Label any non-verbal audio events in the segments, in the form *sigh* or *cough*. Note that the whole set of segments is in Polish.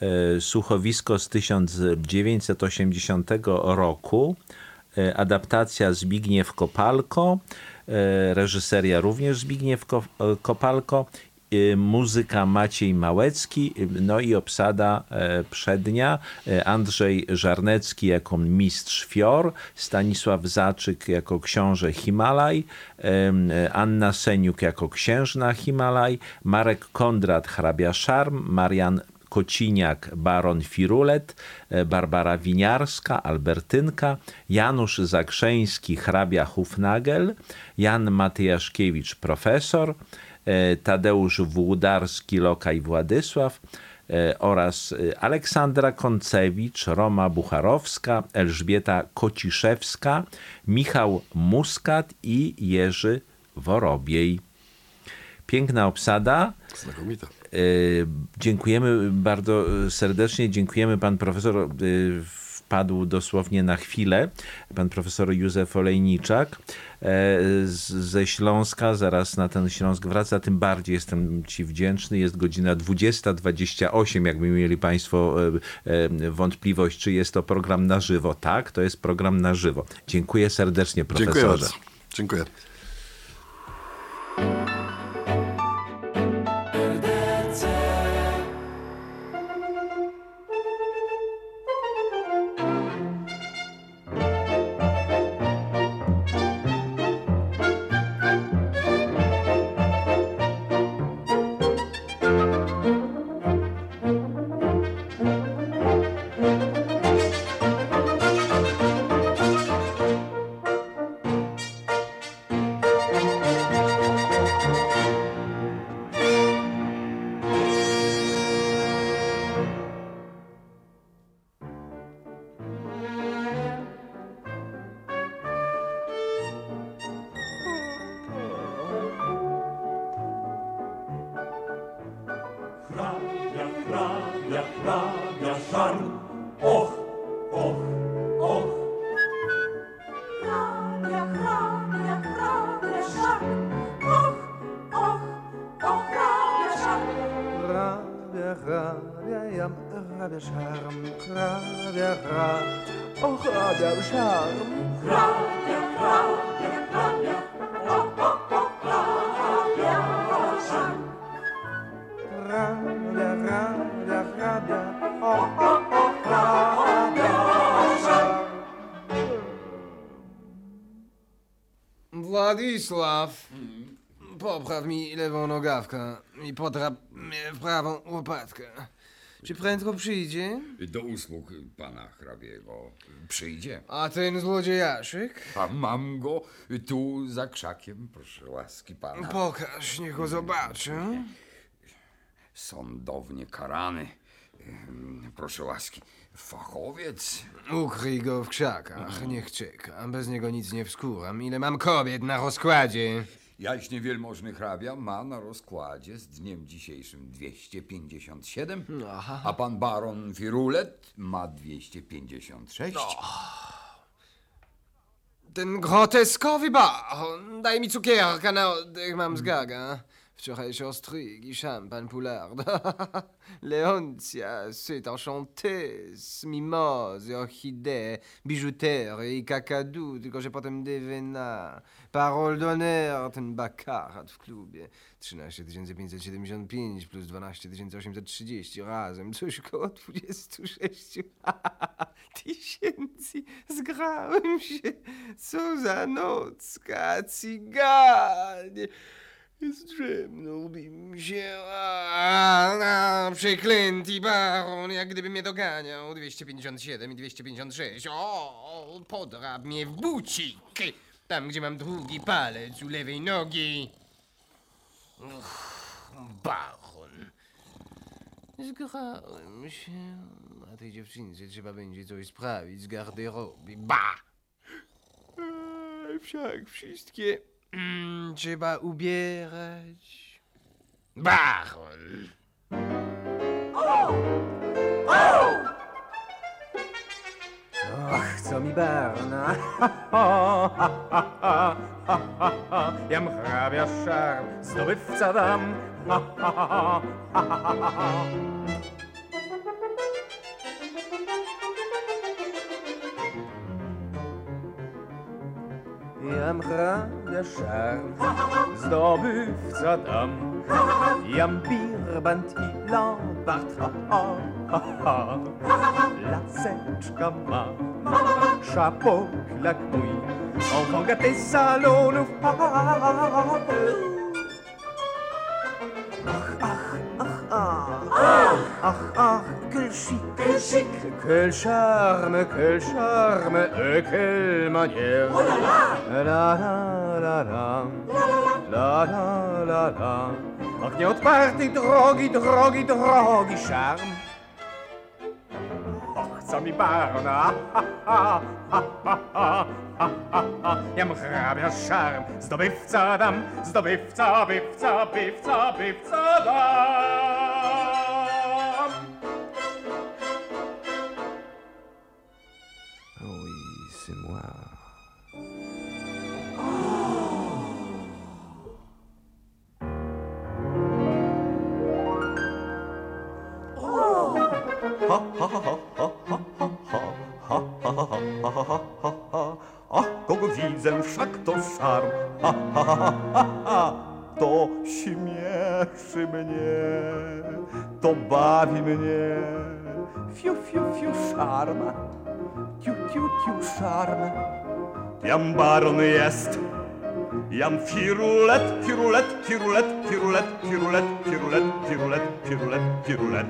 e, słuchowisko z 1980 roku, e, adaptacja Zbigniew Kopalko, e, reżyseria również Zbigniew Ko- Kopalko, muzyka Maciej Małecki, no i obsada przednia Andrzej Żarnecki jako mistrz Fior, Stanisław Zaczyk jako książę Himalaj, Anna Seniuk jako księżna Himalaj, Marek Kondrat hrabia Szarm, Marian Kociniak, baron Firulet, e, Barbara Winiarska, Albertynka, Janusz Zakrzeński, hrabia Hufnagel, Jan Matyjaszkiewicz, profesor, e, Tadeusz Włodarski, Lokaj Władysław e, oraz Aleksandra Koncewicz, Roma Bucharowska, Elżbieta Kociszewska, Michał Muskat i Jerzy Worobiej. Piękna obsada. Znakomita. E, Dziękujemy bardzo serdecznie. Dziękujemy. Pan profesor e, wpadł dosłownie na chwilę. Pan profesor Józef Olejniczak e, ze Śląska. Zaraz na ten Śląsk wraca. Tym bardziej jestem Ci wdzięczny. Jest godzina 20.28. Jakby mieli Państwo e, e, wątpliwość, czy jest to program na żywo. Tak, to jest program na żywo. Dziękuję serdecznie, profesorze. Dziękuję bardzo. Dziękuję. Hrabia, szarm, hrabia, hrabia, o hrabia, szarm. Hrabia, hrabia, hrabia, och, och, och, hrabia, szarm. Hrabia, hrabia, hrabia, o, o, o, hrabia, szarm. Władysław, popraw mi lewą nogawkę i potrap mnie w prawą łopatkę. Czy prędko przyjdzie? Do usług pana hrabiego przyjdzie. A ten złodziejaszek? A mam go tu za krzakiem, proszę łaski pana. Pokaż, niech go zobaczę. Sądownie karany. Ym, Proszę łaski, fachowiec. Ukryj go w krzakach, niech czeka. Bez niego nic nie wskuram. Ile mam kobiet na rozkładzie? Jaśnie wielmożny hrabia ma na rozkładzie z dniem dzisiejszym 257, Aha. a pan baron Firulet ma 256. Ten groteskowy baron. Daj mi cukierka na oddech, mam zgaga. Wczorajsze ostrygi, szampan Poulard. Leontia, *laughs* c'est enchanté. Mimozy, orchidee, bijouterie i kakadu, tylko że potem dywena. Parole d'honneur, ten bakarat w klubie. 13 575 plus 12 830 razem, coś koło 26 tysięcy. Zgrałem się. Co za nocka, cyganie. Zdrzemnąłby mi się. A, a, przeklęty baron, jak gdyby mnie doganiał. 257 i 256. O, podrap mnie w bucik. Tam, gdzie mam drugi palec u lewej nogi. Uff, baron. Zgrałem się. A tej dziewczynce trzeba będzie coś sprawić z garderoby. Ba! Ej, Wszak wszystkie mm, trzeba ubierać. Baron! Och, co mi barna. *laughs* Jam hrabia szarm, zdobywca dam. *laughs* jam hrabia szarm, zdobywca dam, jam birbant i lombard, ha, ha, ha. Laseczka ma, szapok mój, enfant gâté salonów. Ach, ach, ach, ach, ach, ach, quel chic Quel charme, quel charme, et quelle manière Oh là là La la la. La La la. La la Ach nie odparty, drogi, drogi, drogi charm Och, co mi barona, ha, ha, ha, ha, ha. Ha, ha, ha, szarm, zdobywca dam, zdobywca, bywca, bywca, bywca dam. Widzę, wszak to szarm. Ha, ha, ha, ha, ha. To śmieszy mnie, to bawi mnie. Fiu, fiu, fiu, szarm. Tiu, tiu, tiu, szarm. Jam baron jest. Jam firulet, firulet, firulet, firulet, firulet, firulet, firulet, firulet, firulet.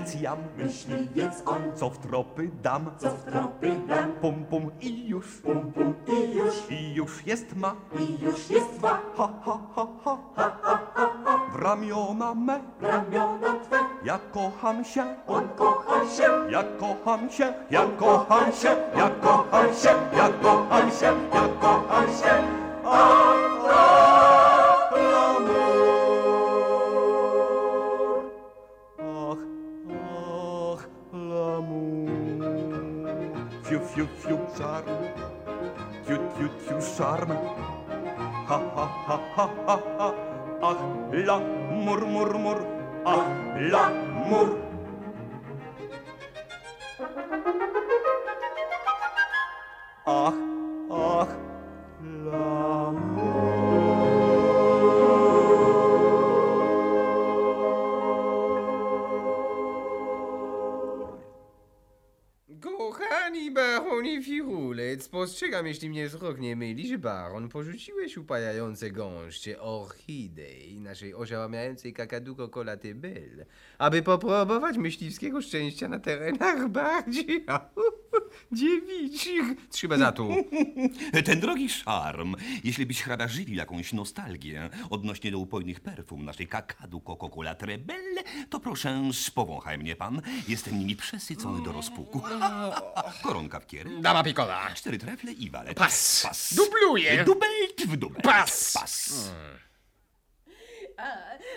Myśliwiec jam, Myśliwiec on, co w tropy dam. co w tropy dam, Pum, pum i już, pum pum i już, i już jest ma. i już jest dwa Ha, ha, ha, ha. W ramiona me, ramiona twe. ja kocham się. On kocha się, Ja kocham się, ja kocham się, ja kocham się, ja kocham się, ja kocham się. Ach, ach, l'amour. Ach, fiu, fiu, charm, Fiu, fiu, fiu, charme. Ha, ha, ha, ha, ha, ha. Ach, la, mur, mur, mur. Ach, la, mur. Ach, Firulec, spostrzegam, jeśli mnie wzrok nie myli, że baron porzuciłeś upajające gąszcze orchidei naszej oziałamiającej kakaduko kolatybel, aby popróbować myśliwskiego szczęścia na terenach bardziej *laughs* dziewiczych. Trzeba za tu. Ten drogi szarm, jeśli byś hrabia żywił jakąś nostalgię odnośnie do upojnych perfum naszej kakadu Coca-Cola Trebelle, to proszę, spowąchaj mnie pan. Jestem nimi przesycony do rozpuku. Koronka w kiery, Dama pikola. cztery trefle i walet. Pas. Pas. Dubluję. Dubelt w dubelt. Pas. Pas.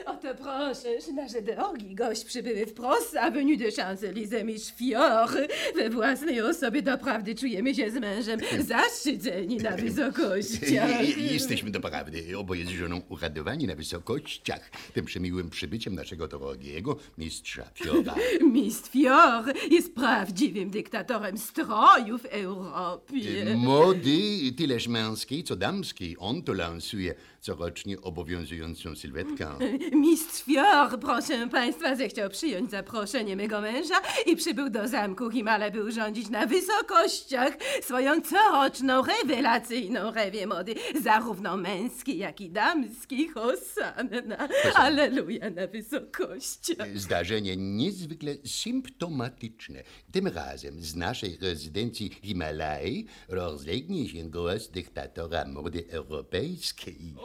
Oto proszę, nasze drogi gość przybyły wprost z Avenue de Champs-Élysées i Szwior. We własnej osobie doprawdy czujemy się z mężem zaszczyceni na *laughs* wysokościach. Jesteśmy doprawdy oboje z żoną uradowani na wysokościach tym przemiłym przybyciem naszego drogiego mistrza Fiora. *laughs* Mistrz Fior jest prawdziwym dyktatorem strojów w Europie. Mody tyleż męskiej, co damskiej. On to lansuje corocznie obowiązującą sylwetkę. *laughs* Mistrz Fior, proszę państwa, zechciał przyjąć zaproszenie mego męża i przybył do zamku Himale, by urządzić na wysokościach swoją coroczną, rewelacyjną rewię mody, zarówno męskiej, jak i damskiej. Hosanna, aleluja na wysokościach. Zdarzenie niezwykle symptomatyczne. Tym razem z naszej rezydencji Himalaj rozlegnie się głos dyktatora mody europejskiej.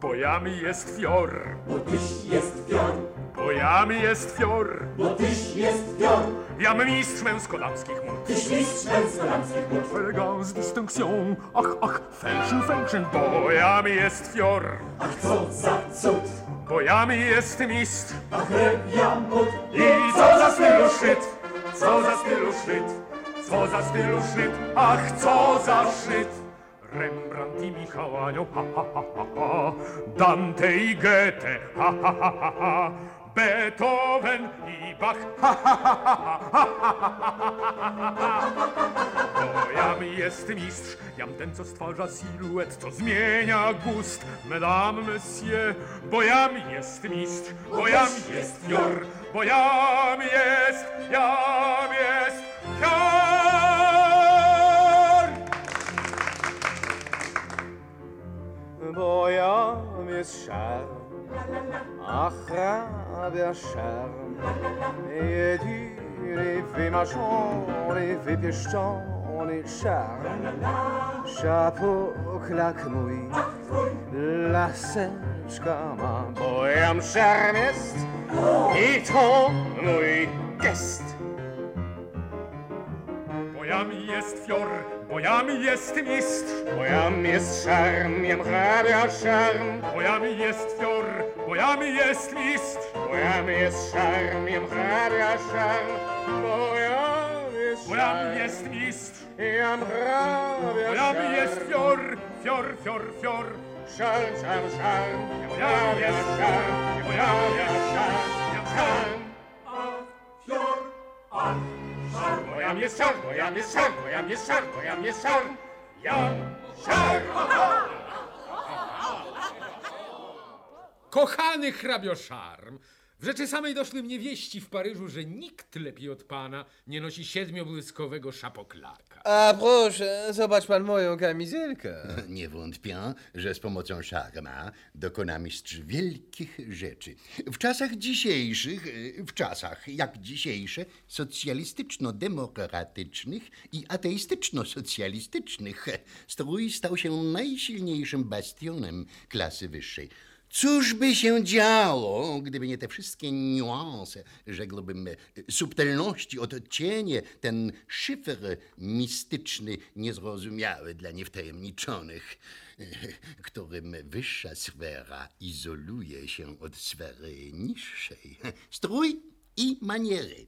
Bojami jest fior, bo tyś jest fior, bojami jest fior. bo tyś jest fior. Jam mistrz męsko-damskich mund. Tyś mistrz męsko-damskich mód. Elegans distinction, ach, ach, fęszyn, fęszyn. Bojami jest fior, Ach, co za cud, bojami jest mistrz. ach, rewia mód. I co za stylu szczyt, co za stylu szczyt, co za stylu sznyt, ach, co za sznyt. Rembrandt i Michał Anioł, ha, ha, ha, ha, ha. Dante i Goethe, ha, ha, ha, ha, ha. Beethoven i Bach. Ha, ha, ha, jam jest mistrz, jam ten, co stwarza siluet, co zmienia gust. Madame, monsieur, bo jam jest mistrz, bo jam jest jor, bo jam jest, jam jest jor. Bo jam jest szar hrabia szarm. Jedyny wymarzony, wypieszczony szarm. Szapoklak mój, laseczka ma. Bo jam szarm jest i to mój gest. Bo jam jest fior, Voyam jest mist, voyam jest charm, jem hrabia charm. Voyam jest fior, voyam jest list, voyam jest charm, jem hrabia charm. Voyam jest charm, voyam jest mist, jem hrabia charm. Voyam jest fior, fior, fior, fior. Charm, charm, charm, jem hrabia charm, jem hrabia charm, jem charm. A fior. szar, bo ja mnie szar, bo ja mnie szar, bo ja mnie szar, bo ja mnie szar, ja szar. Kochany hrabio Szarm, w rzeczy samej doszły mnie wieści w Paryżu, że nikt lepiej od pana nie nosi siedmiobłyskowego szapoklaka. A proszę, zobacz pan moją kamizelkę. *laughs* Nie wątpię, że z pomocą szarma dokona mistrz wielkich rzeczy. W czasach dzisiejszych, y, w czasach jak dzisiejsze, socjalistyczno-demokratycznych i ateistyczno-socjalistycznych, strój stał się najsilniejszym bastionem klasy wyższej. Cóż by się działo, gdyby nie te wszystkie niuanse, rzekłbym, y, subtelności, odcienie, ten szyfr mistyczny, niezrozumiały dla niewtajemniczonych, *laughs* którym wyższa sfera izoluje się od sfery niższej. *laughs* Strój i maniery.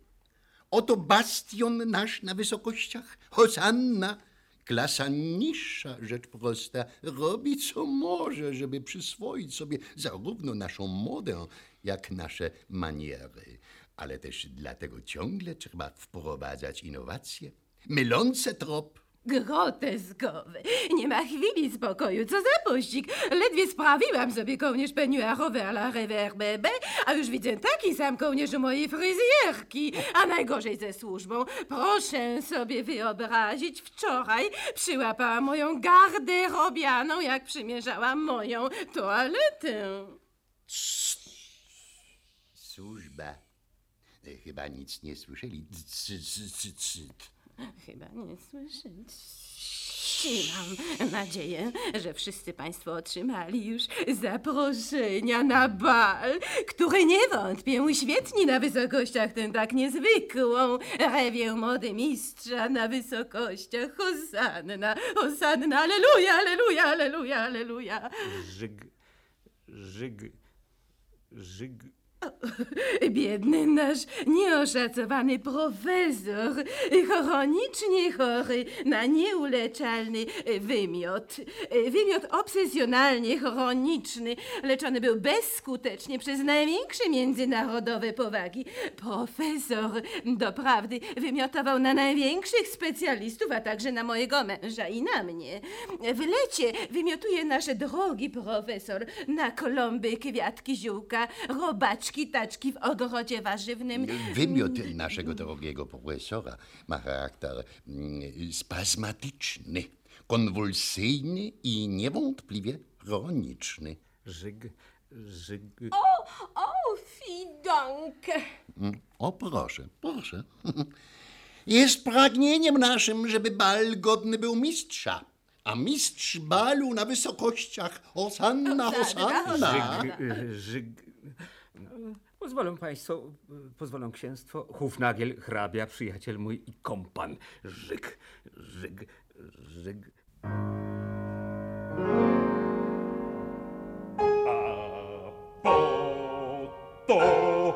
Oto bastion nasz na wysokościach, Hosanna. Klasa niższa, rzecz prosta, robi co może, żeby przyswoić sobie zarówno naszą modę, jak nasze maniery. Ale też dlatego ciągle trzeba wprowadzać innowacje, mylące trop. Groteskowy. Nie ma chwili spokoju. Co za pościg. Ledwie sprawiłam sobie kołnierz peniuarowy à la reverbebe, a już widzę taki sam kołnierz u mojej fryzjerki. A najgorzej ze służbą. Proszę sobie wyobrazić, wczoraj przyłapałam moją garderobianą, jak przymierzałam moją toaletę. Służba. Chyba nic nie słyszeli. C, c, c. Chyba nie słyszeć. Mam nadzieję, że wszyscy Państwo otrzymali już zaproszenia na bal, który nie wątpię uświetni na wysokościach tę tak niezwykłą rewię mody mistrza na wysokościach. Hosanna, hosanna, aleluja, aleluja, aleluja, aleluja. Żyg, żyg, żyg. Biedny nasz nieoszacowany profesor, chronicznie chory na nieuleczalny wymiot. Wymiot obsesjonalnie chroniczny, leczony był bezskutecznie przez największe międzynarodowe powagi. Profesor doprawdy wymiotował na największych specjalistów, a także na mojego męża i na mnie. W lecie wymiotuje nasz drogi profesor na kolomby, kwiatki, ziółka, robaczki, taczki w ogrodzie warzywnym. Wymiot naszego drogiego profesora ma charakter mm, spazmatyczny, konwulsyjny i niewątpliwie chroniczny. Żyg, żyg. O, o, fidankę! Mm, O proszę, proszę. *laughs* Jest pragnieniem naszym, żeby bal godny był mistrza. A mistrz balu na wysokościach, Hosanna, Hosanna. Żyg, żyg. Pozwolą państwo, pozwolą księstwo. Hufnagiel, hrabia, przyjaciel mój i kompan. Żyk, żyg, żyg. to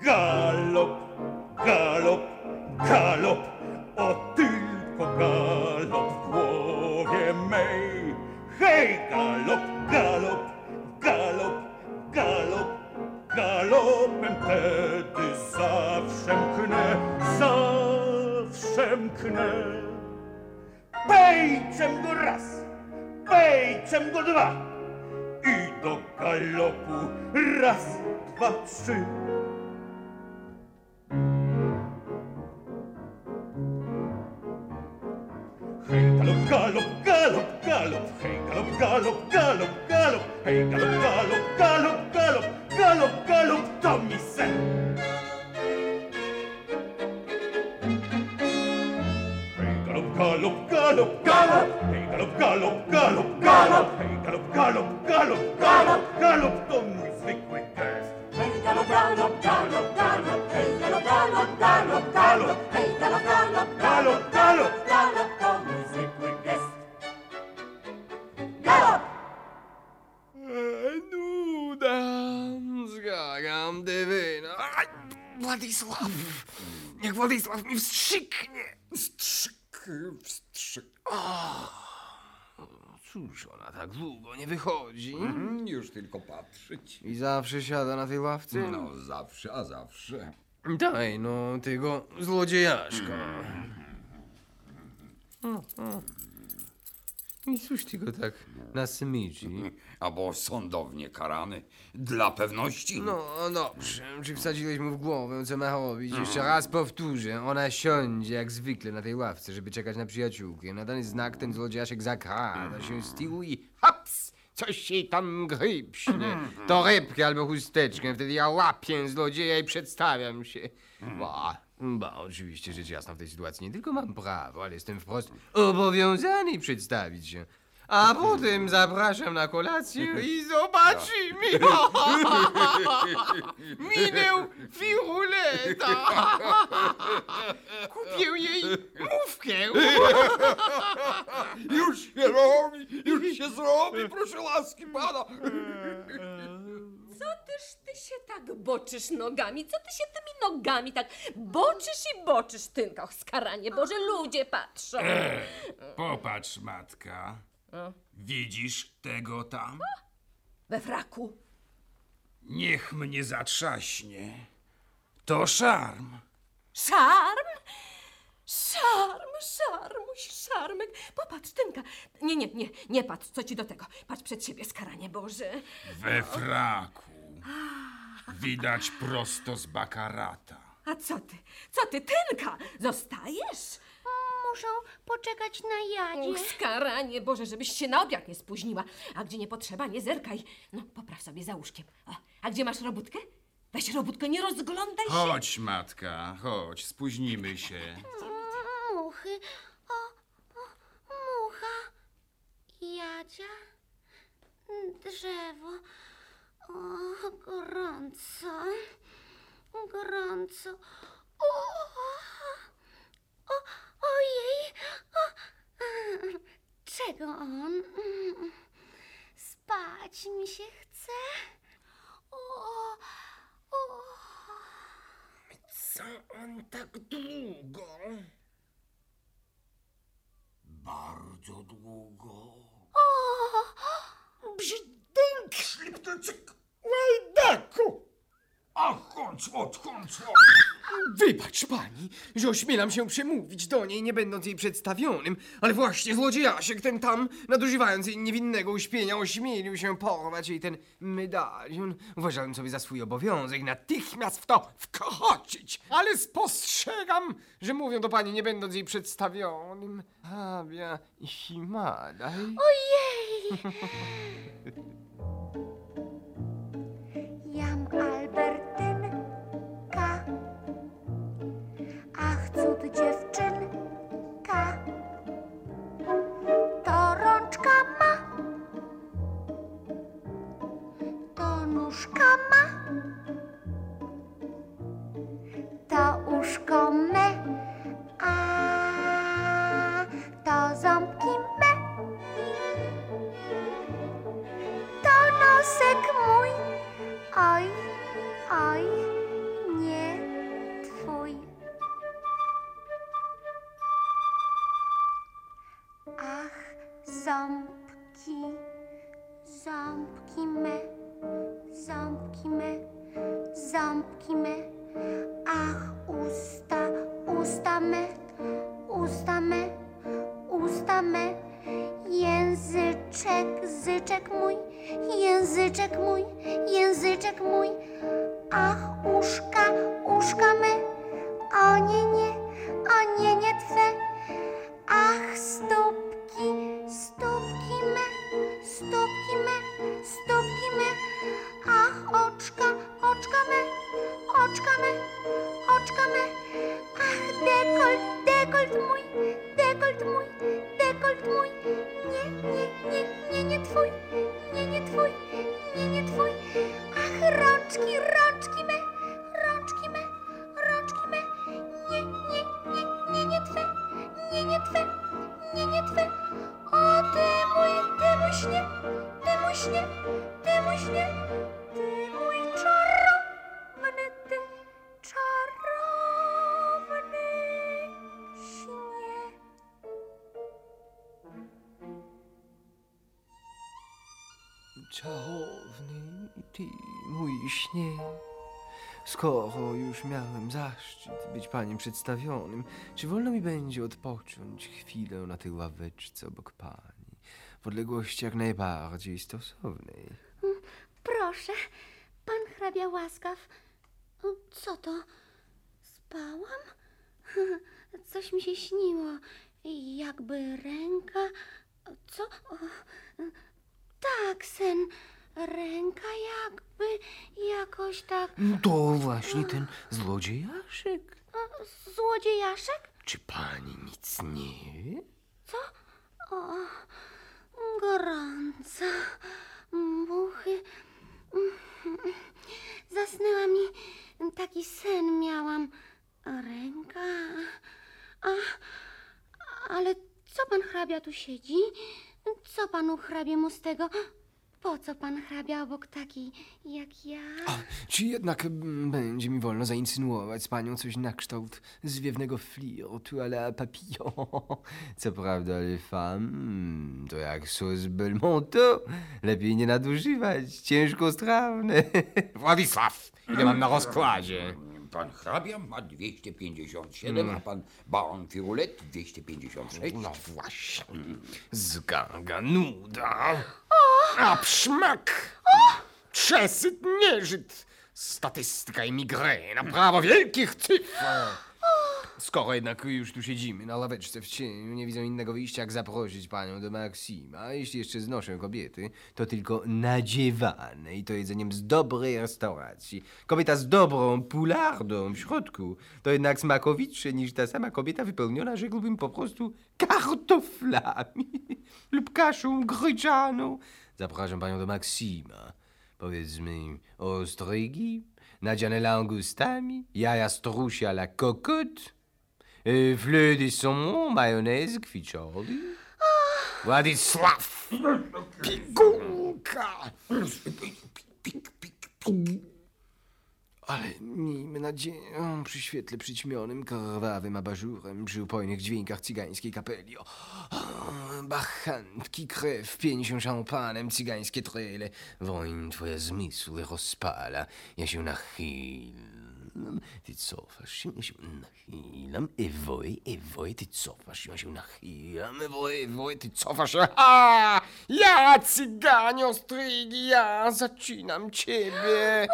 galop, galop, galop, o tylko galop w głowie mej. Hej, galop! Galopem tedy zawsze mknę, zawsze mknę. Pejczem go raz, pejczem go dwa i do galopu raz, dwa, trzy. Władysław mi wstrzyknie. Wstrzyk, wstrzyk. Cóż ona tak długo nie wychodzi? Mm, Już tylko patrzeć. I zawsze siada na tej ławce? No, zawsze, a zawsze. Daj no tego złodziejaszka. I cóż ty go tak nasmyci? *laughs* Albo sądownie karany. Dla pewności. No dobrze, czy wsadziłeś mu w głowę, co ma robić? Jeszcze raz powtórzę, ona siądzie jak zwykle na tej ławce, żeby czekać na przyjaciółkę. Na dany znak ten złodziejaszek zakrada się z tyłu i haps! Coś jej tam grypśnie. To rybkę albo chusteczkę, wtedy ja łapię złodzieja i przedstawiam się. Ba, ba, oczywiście rzecz jasna w tej sytuacji nie tylko mam prawo, ale jestem wprost obowiązany przedstawić się. A *laughs* potem zapraszam na kolację i *laughs* zobaczymy. *laughs* Minę firuleta. Kupię jej mówkę. Już się robi, już się zrobi, proszę laski pana. Co też ty się tak boczysz nogami? Co ty się tymi nogami tak boczysz i boczysz, tynka? Och, skaranie, Boże, ludzie patrzą. Popatrz, matka. Widzisz tego tam? We fraku. Niech mnie zatrzaśnie. To szarm. Szarm? Szarm, szarmuś, szarmek. Popatrz, tynka. Nie, nie, nie, nie patrz, co ci do tego. Patrz przed siebie, skaranie Boże. We fraku. Widać prosto z bakarata. A co ty? Co ty, tynka? Zostajesz? Muszą poczekać na jadzie. Och, skaranie Boże, żebyś się na obiad nie spóźniła. A gdzie nie potrzeba, nie zerkaj. No, popraw sobie za łóżkiem. O, a gdzie masz robótkę? Weź robótkę, nie rozglądaj się. Chodź, matka, chodź, spóźnimy się. Muchy. O, o, mucha. Jadzia. Drzewo. O, gorąco. Gorąco. O, o, ojej. O, czego on? Spać mi się chce. O, o. Co on tak długo? Bardzo długo. O, Brzdęk, ślipteczek, łajdaku. A chodź, odchodź. Wybacz pani, że ośmielam się przemówić do niej, nie będąc jej przedstawionym, ale właśnie złodziejaszek ten tam, nadużywając jej niewinnego uśpienia, ośmielił się porwać jej ten medalion. Uważałem sobie za swój obowiązek natychmiast w to wkroczyć, ale spostrzegam, że mówią do pani, nie będąc jej przedstawionym. Habia Himadaj. Ojej! *laughs* Jam Albertynka. Nóżka ma. To uszko me. A to ząbki me. To nosek mój, oj, oj, nie twój. Ach, ząbki, ząbki me, zamkime, zamkime. Skoro już miałem zaszczyt być paniem przedstawionym, czy wolno mi będzie odpocząć chwilę na tej ławeczce obok pani, w odległości jak najbardziej stosownej? Proszę, pan hrabia łaskaw. O, Co to? Spałam? *laughs* Coś mi się śniło. Jakby ręka. Co? O, tak, sen. Ręka jakby jakoś tak. To właśnie ten złodziejaszek. Złodziejaszek? Czy pani nic nie wie? Co? O, gorąco. Muchy. Zasnęła mi. Taki sen miałam. Ręka. A, ale co pan hrabia tu siedzi? Co panu hrabiemu z tego? Po co pan hrabia obok takiej jak ja? Czy jednak mm, będzie mi wolno zainsynuować z panią coś na kształt zwiewnego flirtu à la papillon? *laughs* Co prawda, ale femme, to jak sos Belmonto. Lepiej nie nadużywać, ciężko strawne. *laughs* Władysław, ile mam na rozkładzie? Pan hrabia ma 257, a pan baron Firulet 256. No właśnie. Zganga nuda. A pszmak! Przesyt nieżyt! Statystyka i migrena, prawo wielkich cyfr! Skoro jednak już tu siedzimy na ławeczce w cieniu, nie widzę innego wyjścia jak zaprosić panią do Maksima. A jeśli jeszcze znoszę kobiety, to tylko nadziewane i to jedzeniem z dobrej restauracji. Kobieta z dobrą pulardą w środku to jednak smakowitsze niż ta sama kobieta wypełniona, rzekłbym po prostu, kartoflami *laughs* lub kaszą gryczaną. Zapraszam panią do Maksima. Powiedzmy ostrygi, nadziane langustami, jaja strusia la cocotte, y, fleur de saumon, mayonnaise kwicioli. Władysław! Pigułka! Ale miejmy nadzieję, przy świetle przyćmionym, krwawym abażurem, przy upojnych dźwiękach cygańskiej kapeli. O, o, bachantki, krew, pięścią szampanem, cygańskie trele. Woń twoje zmysły rozpala. Ja się nachylam. Ty cofasz się, ja się nachylam. Ewoj, ewoj, ty cofasz się, ja się nachylam. Ewoj, ewoj, ty cofasz się. A! Ja, cyganio, strygi, ja zaczynam ciebie.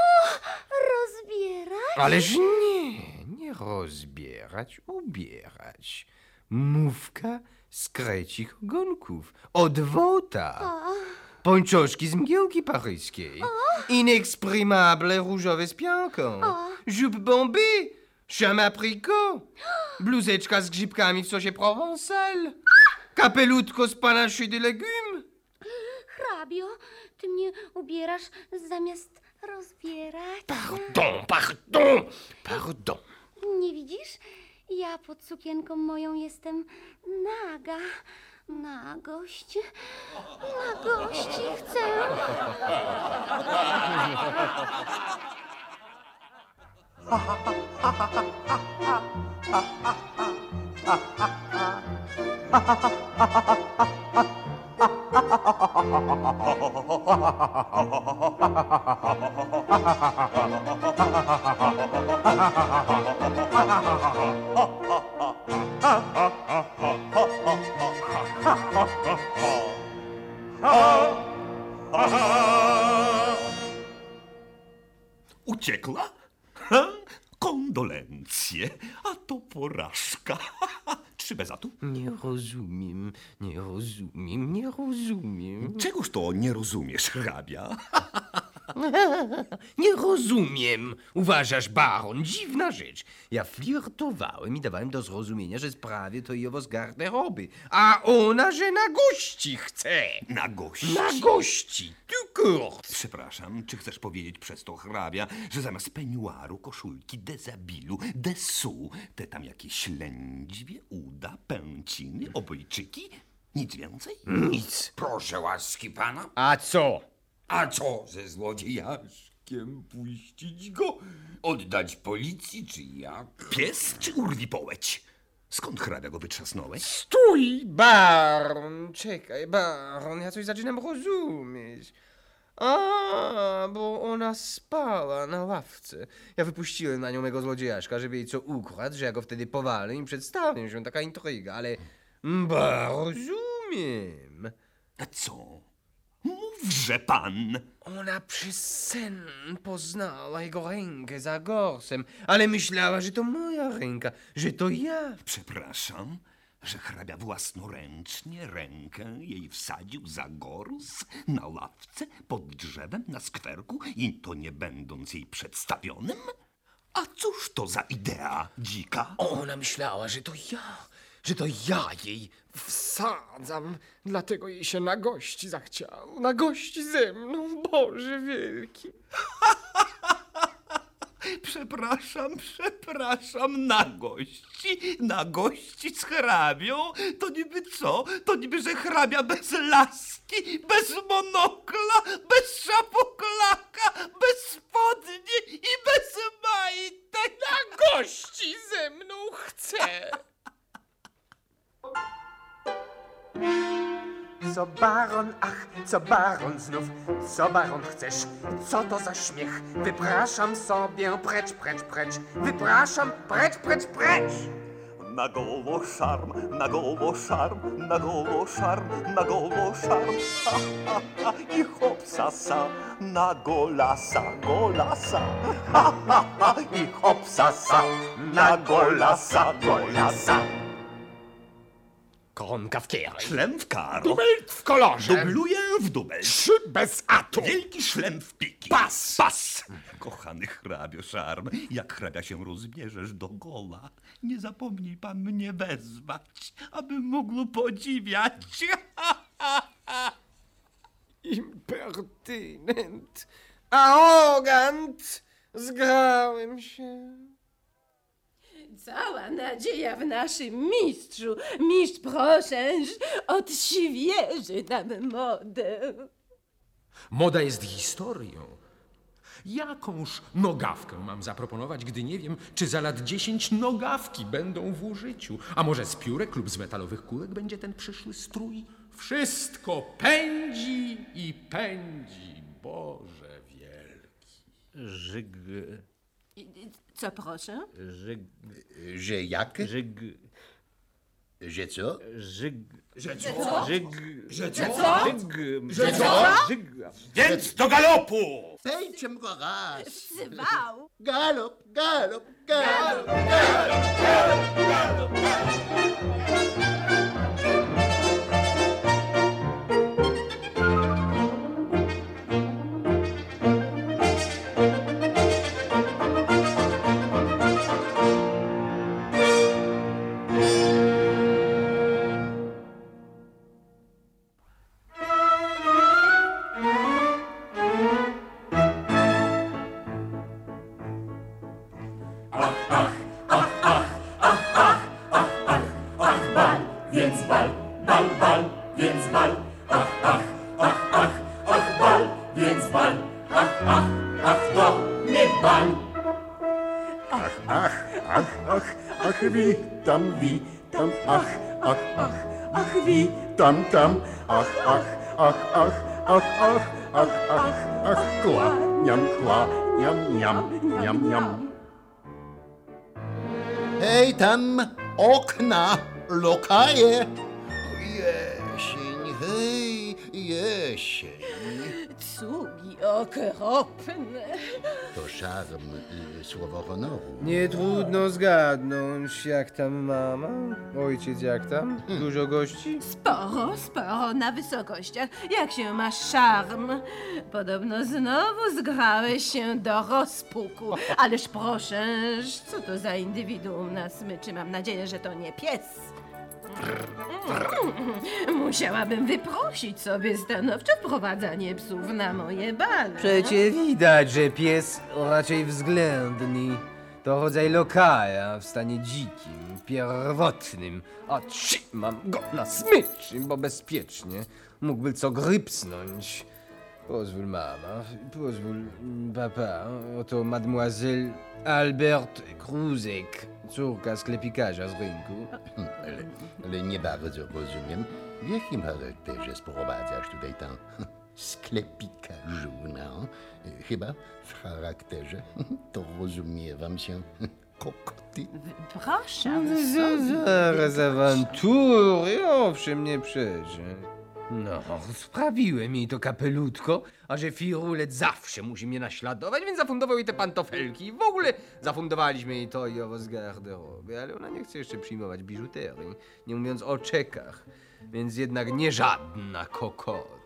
Rozbierać? Ależ nie, nie rozbierać, ubierać. Mówka z krecich ogonków, odwota, pończoszki z mgiełki paryskiej, inexprimable różowe z pianką, jupe bombée, cham apricot, bluzeczka z grzybkami w sosie provençal, kapelutko z panache de légumes. Hrabio, ty mnie ubierasz zamiast rozbierać. Pardon, pardon, pardon. Nie widzisz? Ja pod sukienką moją jestem naga. Nagość. Nagości chcę. *laughs* Uważasz, baron, dziwna rzecz. Ja flirtowałem i dawałem do zrozumienia, że sprawię to i owo z garderoby. A ona, że na gości chce. Na gości? Na gości. Tu kurt. Przepraszam, czy chcesz powiedzieć przez to hrabia, że zamiast peniuaru, koszulki, dezabilu, desu, te tam jakieś lędźwie, uda, pęciny, obojczyki? Nic więcej? Nic. Proszę łaski pana. A co? A co ze złodziejaszkiem? Puścić go? Oddać policji czy jak? Pies czy urwi połeć? Skąd hrabia go wytrzasnąłeś? Stój, baron. Czekaj, baron, ja coś zaczynam rozumieć. A, bo ona spała na ławce. Ja wypuściłem na nią mego złodziejaszka, żeby jej co ukradł, że ja go wtedy powalę i przedstawię się, taka intryga, ale... Ba, rozumiem. A co? Mówże pan! Ona przez sen poznała jego rękę za gorsem, ale myślała, że to moja ręka, że to ja. Przepraszam, że hrabia własnoręcznie rękę jej wsadził za gors na ławce pod drzewem na skwerku i to nie będąc jej przedstawionym? A cóż to za idea dzika? Ona myślała, że to ja, że to ja jej wsadzam, dlatego jej się na gości zachciało, na gości ze mną, Boże wielki. *laughs* Przepraszam, przepraszam, na gości, na gości z hrabią? To niby co? To niby, że hrabia bez laski, bez monokla, bez szapoklaka, bez spodni i bez majtek? Na gości ze mną chce. *laughs* Co baron, ach, co baron znów, co baron chcesz? Co to za śmiech? Wypraszam sobie, precz, precz, precz, wypraszam, precz, precz, precz! Na goło szarm, na goło szarm, na goło szarm, na goło szarm. Ha, ha, ha, I hop sasa, na golasa, golasa. Ha, ha, ha, i hop sasa, na golasa, golasa. Koronka w kierę. Szlem w karo. Dubel w kolorze. Dubluję w dubel. Trzy bez atu. Wielki szlem w piki. Pas. Pas. Kochany hrabio Szarm, jak hrabia się rozbierzesz do gola, nie zapomnij pan mnie wezwać, aby mógł podziwiać. *laughs* Impertynent, arrogant, zgrałem się. Cała nadzieja w naszym mistrzu. Mistrz proszę, odświeży nam modę. Moda jest historią. Jakąż nogawkę mam zaproponować, gdy nie wiem, czy za lat 10 nogawki będą w użyciu? A może z piórek lub z metalowych kulek będzie ten przyszły strój? Wszystko pędzi i pędzi, Boże wielki. Żyg... Co proszę? Żyg... Że jak? Żyg... Że co? Żyg... Że co? Żyg... Że co? co? Żyg... Że co? Żyg... Więc do galopu! Mu go raz! Zwał! Galop, galop, galop, galop, galop, galop. Więc witam, tam, ach, ach, ach, ach, ach, ach, ach, ach, ach, kłaniam, kłaniam. niam, niam, niam, niam. Hej, tam okna, lokaje. Jesień, hej, jesień. Cugi okropne. To szarm y, słowo honoru. Nie trudno zgadnąć, jak tam mama? Ojciec jak tam? Dużo gości? Sporo, sporo, na wysokościach. Jak się masz szarm? Podobno znowu zgrałeś się do rozpuku. Ależ proszę, co to za indywiduum na smyczy? Mam nadzieję, że to nie pies. *laughs* Musiałabym wyprosić sobie stanowczo wprowadzanie psów na moje bale. Przecie widać, że pies raczej względny. To rodzaj lokaja w stanie dzikim, pierwotnym. A trzymam go na smyczy, bo bezpiecznie mógłby co grypsnąć. Pozwól, mama, pozwól, papa. Oto mademoiselle Albert Kruzek, córka sklepikarza z rynku. *laughs* Ale, ale nie bardzo rozumiem, w jakim charakterze sprowadzasz tutaj tam *laughs* sklepikarzu, no? Chyba w charakterze, *laughs* to rozumiewam się, kokoty. Proszę, Zaraz awantury, owszem, nie przeczę. No, sprawiłem jej to kapelutko, a że firulet zawsze musi mnie naśladować, więc zafundował jej te pantofelki. W ogóle zafundowaliśmy jej to i owo z garderoby, ale ona nie chce jeszcze przyjmować biżuterii, nie mówiąc o czekach. Więc jednak nie żadna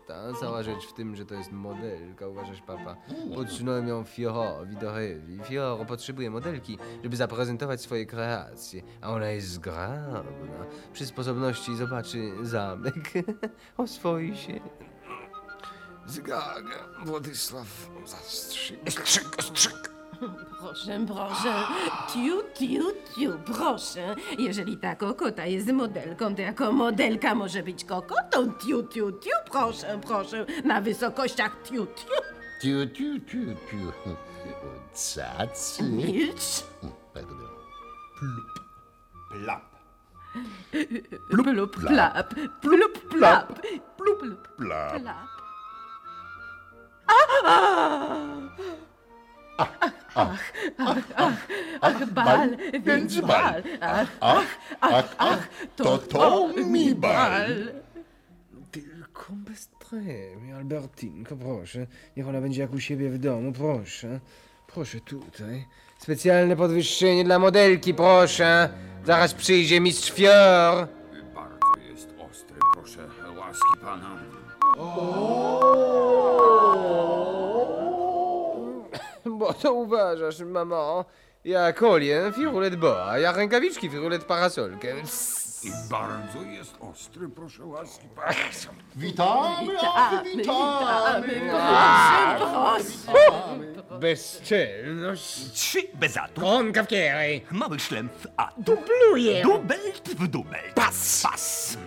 kokota. Cała rzecz w tym, że to jest modelka, uważasz, papa? Podsunąłem ją Fiorowi do rewi. Fioro potrzebuje modelki, żeby zaprezentować swoje kreacje, a ona jest zgrabna. Przy sposobności zobaczy zamek. *laughs* Oswoi się. Zgaga, Władysław, zastrzyk, ostrzyk, ostrzyk. Proszę, proszę. Tiu, tiu, tiu, proszę. Jeżeli ta kokota jest modelką, to jako modelka może być kokotą. Tiu, tiu, tiu, proszę, proszę. Na wysokościach tiu, tiu. Tiu, tiu, tiu, tiu. Cacy. Milcz. Pardon. Plap. Plup, plap, plup, plap, plup, plup, Plap. plap. A! Ach, ach, ach, ach, ach, bal, więc bal. Ach, ach, ach, ach, to to mi bal. Tylko bez tremy, Albertinko, proszę. Niech ona będzie jak u siebie w domu, proszę. Proszę tutaj. Specjalne podwyższenie dla modelki, proszę. Zaraz przyjdzie mistrz Fior. Bardzo jest ostry, proszę, łaski pana. *laughs* Bo to uważasz, mamo. Ja kolien, firulet boa, ja rękawiczki, firulet parasolkę. I bardzo jest ostry, proszę, łaski. Witamy, Witamy, witamy. Bezczelność. Trzy bezatu. Mały szlem w A. Dubluję. Dubelt w dubelt. Pas. Pas.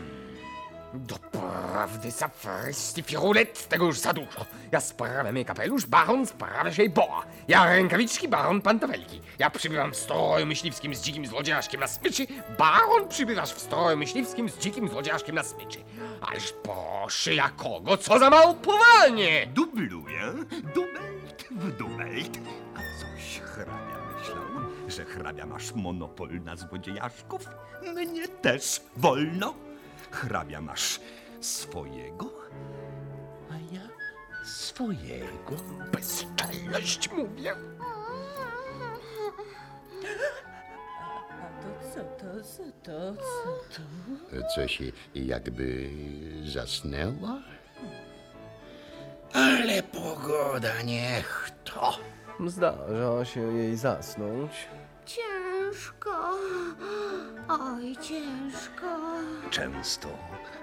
Doprawdy safrysty firulet, tego już za dużo. Ja sprawiam jej kapelusz, baron sprawia się boa. Ja rękawiczki, baron pantoffelki. Ja przybywam w stroju myśliwskim z dzikim złodziejaszkiem na smyczy. Baron przybywasz w stroju myśliwskim z dzikim złodziejaszkiem na smyczy. Ależ proszę, ja kogo? Co za małpowanie! Dubluję. Dubelt w dubelt. A coś hrabia myślał, że hrabia masz monopol na złodziejaszków? Mnie też wolno. Hrabia masz swojego, a ja swojego. Bezczelność mówię. A to co to, co to, co to? Coś jakby zasnęła? Ale pogoda niech to. Zdarza się jej zasnąć. Ciężko. Oj, ciężko. Często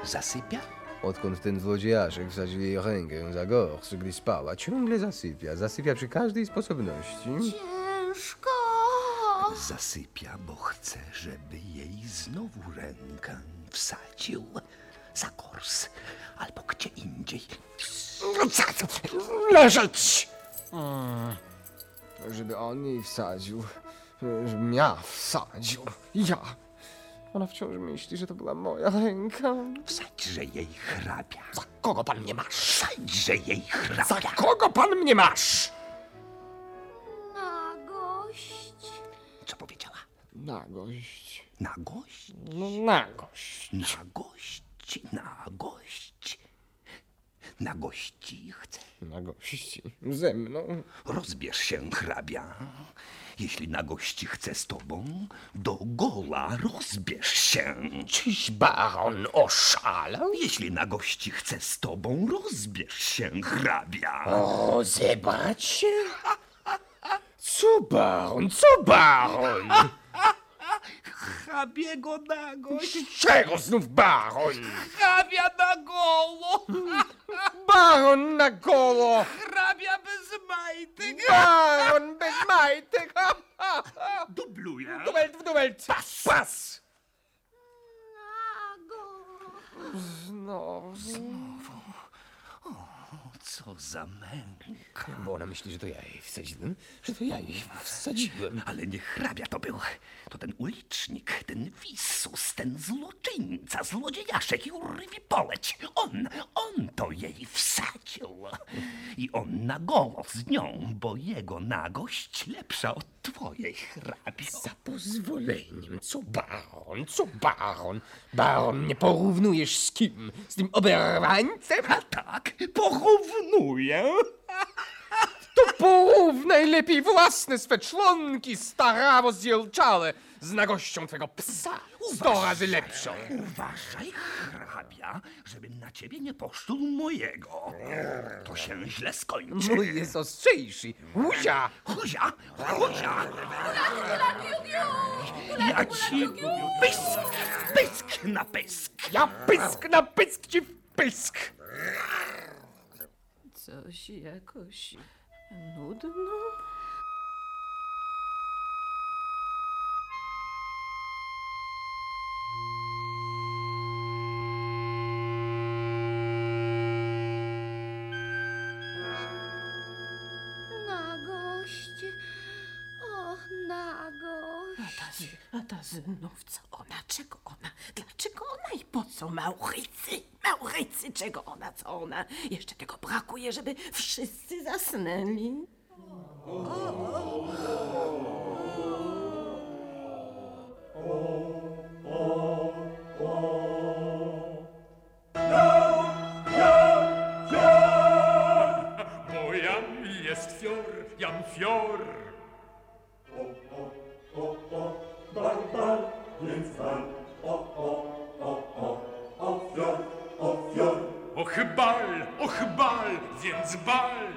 zasypia? Odkąd ten złodziejaszek wsadził jej rękę za gors, gdy spała, ciągle zasypia. Zasypia przy każdej sposobności. Ciężko. Zasypia, bo chce, żeby jej znowu rękę wsadził za kors albo gdzie indziej. Leżeć! Żeby on jej wsadził. Ja wsadził. Ja. Ona wciąż myśli, że to była moja ręka. Wsadźże jej hrabia. Za kogo pan mnie masz? Wsadźże jej hrabia. Za kogo pan mnie masz? Nagość. Co powiedziała? Nagość. Nagość? No, nagość. Nagość, nagość. Nagości chcę. Nagości. Ze mną. Rozbierz się, hrabia. Jeśli nagości chce z tobą, do gola rozbierz się. Czyś baron oszalał? Jeśli nagości chce z tobą, rozbierz się, hrabia. O, zebrać się? Co baron, co baron? Hrabiego nagość. Czego znów baron? Hrabia na golo. *laughs* Baron na golo! Hrabia bez majtek. Baron bez majtek! *laughs* Dubluję. Dubelt w dubelt! Pas! Pas! Znowu. Znowu. Co za męka. Bo ona myśli, że to ja jej wsadziłem, że to ja jej wsadziłem. Ale nie hrabia to był. To ten ulicznik, ten wisus, ten złoczyńca, złodziejaszek i urwi poleć. On, on to jej wsadził. I on na goło z nią, bo jego nagość lepsza od twojej, hrabio. Za pozwoleniem, co baron, co baron? Baron, nie porównujesz z kim? Z tym oberwańcem? A tak, porównuję. To porównaj lepiej własne swe członki starawo zjelczale z nagością twego psa. Sto razy lepszą. Uważaj, hrabia, żebym na ciebie nie poszczul mojego. To się źle skończy. Mój jest ostrzejszy. Huzia! Huzia! Huzia! Ja ci pysk, pysk na pysk. Ja pysk na pysk ci w pysk. Coś jakoś nudno. Ta, z- a ta znów co ona, czego ona, dlaczego ona i po co Maurycy? Maurycy, czego ona, co ona? Jeszcze tego brakuje, żeby wszyscy zasnęli. Jam fior, jam fior. Więc bal. O, o, o, o, o, fior, o. Och bal, och bal, więc bal.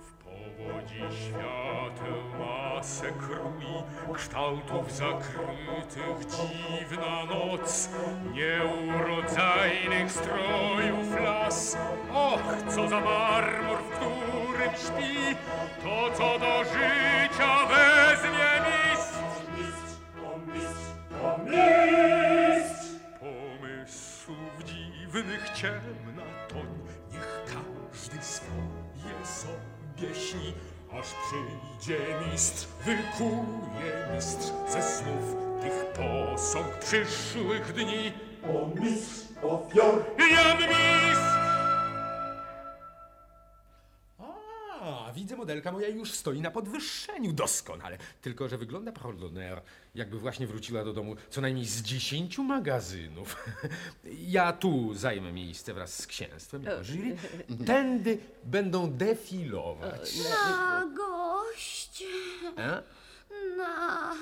W powodzi świateł masę kroi, kształtów zakrytych dziwna noc, nieurodzajnych strojów las. Och, co za marmur, w którym śpi, to co do życia wezmie mistrz. Mistrz, o mistrz, o mistrz. Pomysłów dziwnych ciemna toń, niech każdy swoje sobie śni, aż przyjdzie mistrz, wykuje mistrz ze snów tych posąg przyszłych dni. O mistrz, o fior. Jan mistrz! Widzę, modelka moja już stoi na podwyższeniu doskonale. Tylko, że wygląda Proloner, jakby właśnie wróciła do domu co najmniej z dziesięciu magazynów. *laughs* Ja tu zajmę miejsce wraz z księstwem jako jury. *laughs* Tędy będą defilować. Nagość. A? Na...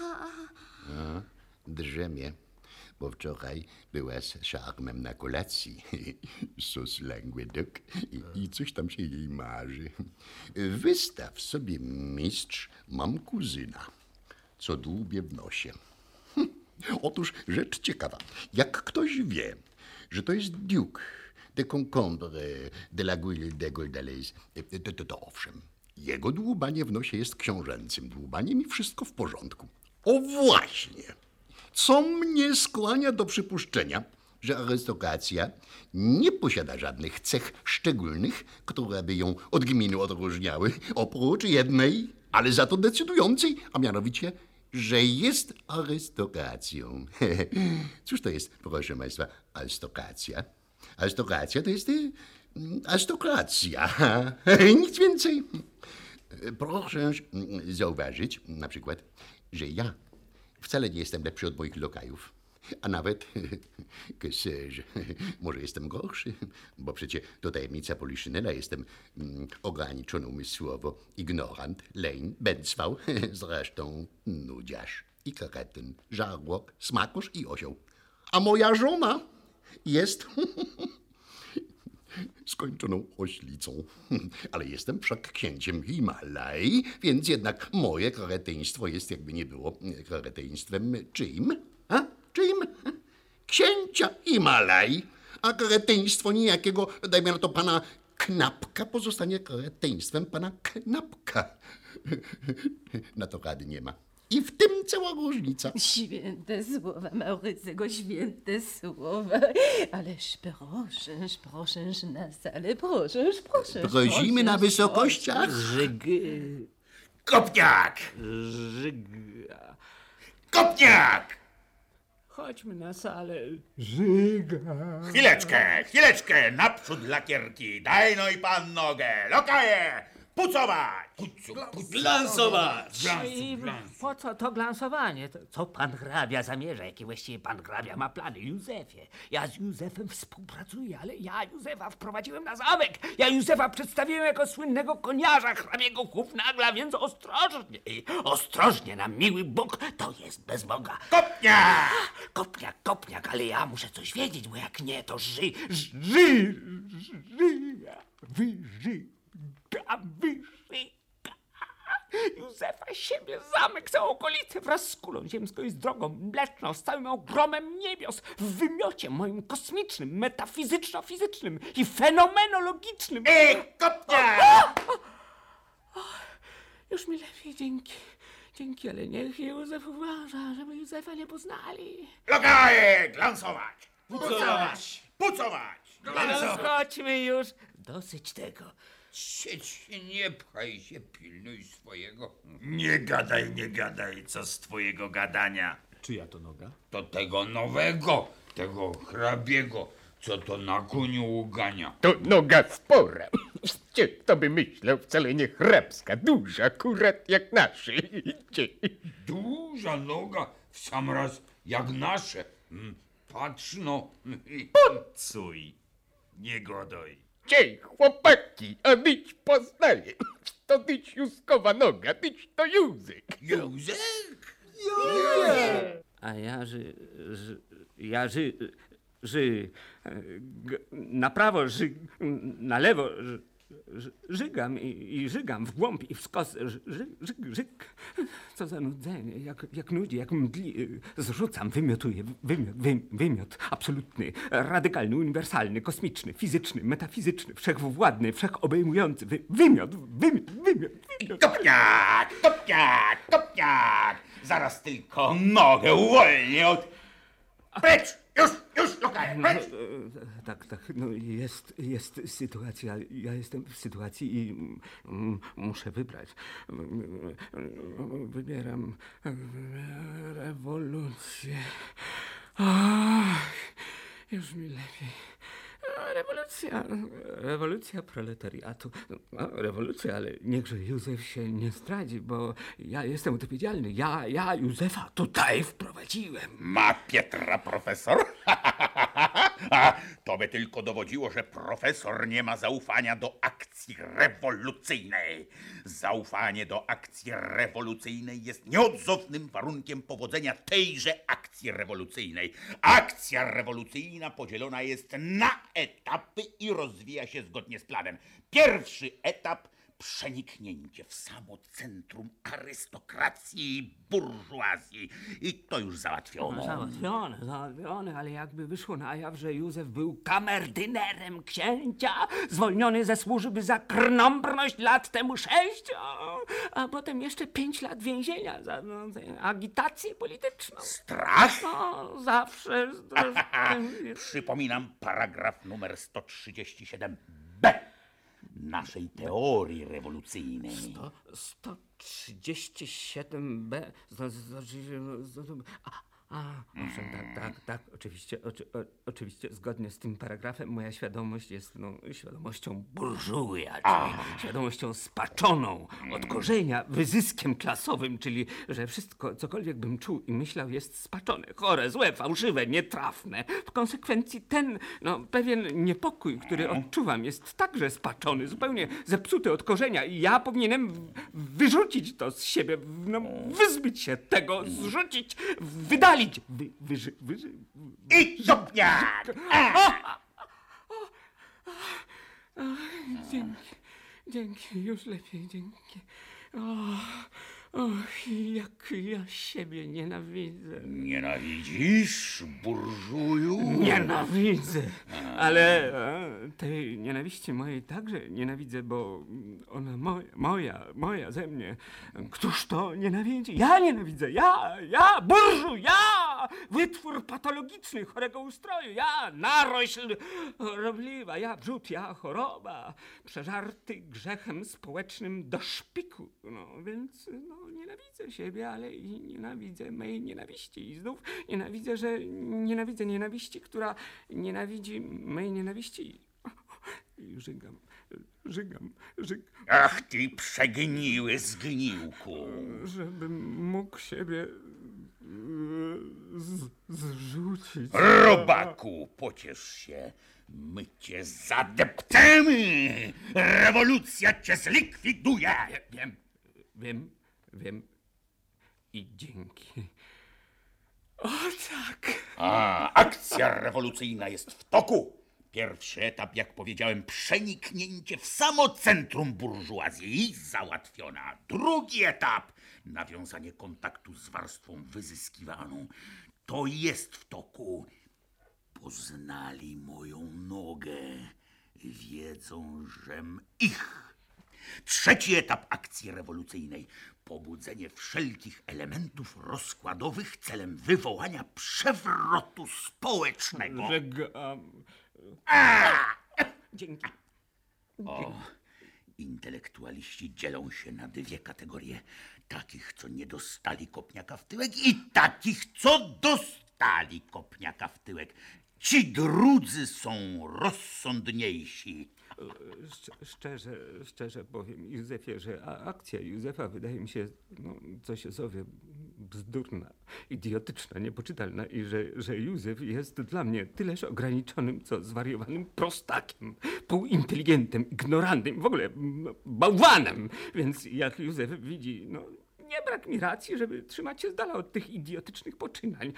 A, drzemie, bo wczoraj była z szarmem na kolacji. *laughs* Sos Languedoc i, i coś tam się jej marzy. Wystaw sobie mistrz, mam kuzyna, co dłubie w nosie. Hm, Otóż rzecz ciekawa. Jak ktoś wie, że to jest Duke de Concombre de la Guille de Goldalaise, to, to, to owszem, jego dłubanie w nosie jest książęcym dłubaniem i wszystko w porządku. O właśnie! Co mnie skłania do przypuszczenia, że arystokracja nie posiada żadnych cech szczególnych, które by ją od gminy odróżniały, oprócz jednej, ale za to decydującej, a mianowicie, że jest arystokracją. *laughs* Cóż to jest, proszę Państwa, arystokracja? Arystokracja to jest y, Arystokracja. *laughs* Nic więcej. Proszę zauważyć na przykład, że ja wcale nie jestem lepszy od moich lokajów. A nawet, *laughs* sais-je, *laughs* może jestem gorszy, bo przecie to tajemnica Poliszynela jestem mm, ograniczony umysłowo, ignorant, leń, bęcwał, *laughs* zresztą nudziarz i kretyn, żarłok, smakosz i osioł. A moja żona jest skończoną oślicą. *laughs* Ale jestem wszak księciem Himalaj, więc jednak moje kretyństwo jest, jakby nie było, kretyństwem czyim? A? Czyim? Księcia Himalaj. A kretyństwo niejakiego, dajmy na to pana Knapka, pozostanie kretyństwem pana Knapka. *laughs* Na to rady nie ma. I w tym cała różnica. Święte słowa, Maurycego, święte słowa. Ależ proszę, proszę na salę, proszę, proszę. Prosimy na wysokościach. Żyg... Kopniak! Żyg... Kopniak! Chodźmy na salę. Żyga. Chwileczkę, chwileczkę, naprzód lakierki, daj no i pan nogę, lokaje, pucować! Glansować! I po co to glansowanie? To Co pan hrabia zamierza? Jakie właściwie pan hrabia ma plany? Józefie, ja z Józefem współpracuję, ale ja Józefa wprowadziłem na zamek. Ja Józefa przedstawiłem jako słynnego koniarza hrabiego Hufnagla, więc ostrożnie, ostrożnie na miły Bóg, to jest bez Boga. Kopniak! Kopniak, kopniak, ale ja muszę coś wiedzieć, bo jak nie, to ży, ży, ży, ży, wyży, a wyżyga. Józefa siebie, zamek, całą okolicę wraz z kulą ziemską i z drogą mleczną, z całym ogromem niebios, w wymiocie moim kosmicznym, metafizyczno-fizycznym i fenomenologicznym. Ej, kopniak! Już mi lepiej, dzięki. Dzięki, ale niech Józef uważa, żeby Józefa nie poznali. Lokaje, glansować! Pucować! Pucować! No, chodźmy już. Dosyć tego. Sieć, nie pchaj się, pilnuj swojego. Nie gadaj, nie gadaj, co z twojego gadania. Czyja to noga? To tego nowego, tego hrabiego, co to na koniu ugania. To noga spora. Cie, to by myślał wcale nie hrabska, duża, akurat jak nasze. Cie. Duża noga, w sam raz jak nasze. Mm, Patrz no. Cuj, nie godoj. Cie, chłopaki, a dyć poznaje. To dyć Józkowa noga, dyć to Józek. Józek? A ja ży, ży ja ży, ży, g, na prawo, ży, na lewo, ży, żygam i, i żygam w głąb i w skos, ży, ży, żyg, żyg. Co za nudzenie, jak, jak nudzi, jak mdli. Zrzucam, wymiotuję, wymiot, wy, wymiot, absolutny, radykalny, uniwersalny, kosmiczny, fizyczny, metafizyczny, wszechwładny, wszechobejmujący, wy, wymiot, wymiot, wymiot, wymiot. Kopniak, kopniak, kopniak! Zaraz tylko nogę uwolnię od... Precz! Już, już, lokaje, No, precz! e, tak, tak, no jest, jest sytuacja, ja jestem w sytuacji i mm, muszę wybrać. Wybieram e, rewolucję. Ach, już mi lepiej. Rewolucja, rewolucja proletariatu. No, rewolucja, ale niechże Józef się nie zdradzi, bo ja jestem odpowiedzialny. Ja, ja Józefa tutaj wprowadziłem. Ma Pietra profesor? *laughs* *laughs* To by tylko dowodziło, że profesor nie ma zaufania do akcji rewolucyjnej. Zaufanie do akcji rewolucyjnej jest nieodzownym warunkiem powodzenia tejże akcji rewolucyjnej. Akcja rewolucyjna podzielona jest na etapy i rozwija się zgodnie z planem. Pierwszy etap przeniknięcie w samo centrum arystokracji i burżuazji. I to już załatwiono. No, załatwione, załatwione, ale jakby wyszło na jaw, że Józef był kamerdynerem księcia, zwolniony ze służby za krnąbrność lat temu sześć, a, potem jeszcze pięć lat więzienia za no, agitację polityczną. Strach? No, zawsze. *laughs* Przypominam paragraf numer 137b naszej teorii rewolucyjnej. 137b. Z- z- z- z- a, A, owszem, tak, tak, tak, oczywiście, oczy, o, oczywiście, zgodnie z tym paragrafem moja świadomość jest no, świadomością burżuja, czyli świadomością spaczoną od korzenia, wyzyskiem klasowym, czyli że wszystko, cokolwiek bym czuł i myślał jest spaczone, chore, złe, fałszywe, nietrafne. W konsekwencji ten, no, pewien niepokój, który odczuwam jest także spaczony, zupełnie zepsuty od korzenia i ja powinienem wyrzucić to z siebie, no, wyzbyć się tego, zrzucić, wydalić, wy, wyży, wyży, I topniak! Dzięki, dzięki, już lepiej, dzięki. O, och, jak ja siebie nienawidzę. Nienawidzisz, burżuju? Nienawidzę, ale e, tej nienawiści mojej także nienawidzę, bo ona moja, moja, moja ze mnie. Któż to nienawidzi? Ja nienawidzę, ja, ja, burżu, ja! Wytwór patologiczny, chorego ustroju, ja, narośl chorobliwa, ja, brzód, ja, choroba, przeżarty grzechem społecznym do szpiku. No więc, no, nienawidzę siebie, ale i nienawidzę mej nienawiści. I znów nienawidzę, że nienawidzę nienawiści, która nienawidzi mej nienawiści. I żygam, żygam, żygam. Ach ty przegniły zgniłku. Żebym mógł siebie z, zrzucić. Robaku, pociesz się. My cię zadeptemy! Rewolucja cię zlikwiduje! Wiem, wiem, wiem. I dzięki. O tak! A, akcja rewolucyjna jest w toku. Pierwszy etap, jak powiedziałem, przeniknięcie w samo centrum burżuazji załatwiona. Drugi etap, nawiązanie kontaktu z warstwą wyzyskiwaną. To jest w toku. Poznali moją nogę, wiedzą, żem ich. Trzeci etap akcji rewolucyjnej. Pobudzenie wszelkich elementów rozkładowych celem wywołania przewrotu społecznego. Żegam. A! Dzięki. O, intelektualiści dzielą się na dwie kategorie. Takich, co nie dostali kopniaka w tyłek i takich, co dostali kopniaka w tyłek. Ci drudzy są rozsądniejsi. Szcz- Szczerze, szczerze powiem, Józefie, że akcja Józefa wydaje mi się no, coś o sobie bzdurna, idiotyczna, niepoczytalna i że, że Józef jest dla mnie tyleż ograniczonym, co zwariowanym prostakiem, półinteligentem, ignorantem, w ogóle bałwanem. Więc jak Józef widzi, no nie brak mi racji, żeby trzymać się z dala od tych idiotycznych poczynań.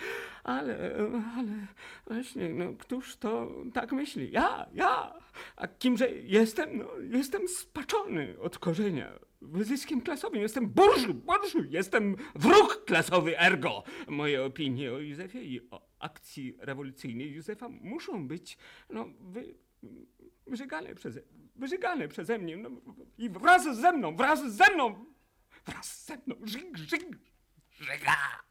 Ale, ale właśnie, no któż to tak myśli? Ja, ja! A kimże jestem? No, jestem spaczony od korzenia. Wyzyskiem klasowym, jestem burżu, burżu, jestem wróg klasowy, ergo. Moje opinie o Józefie i o akcji rewolucyjnej Józefa muszą być, no, wy, wyżygane przeze, wyżygane przeze mnie. No, I wraz ze mną, wraz ze mną, wraz ze mną, żyg, żyg, żyga.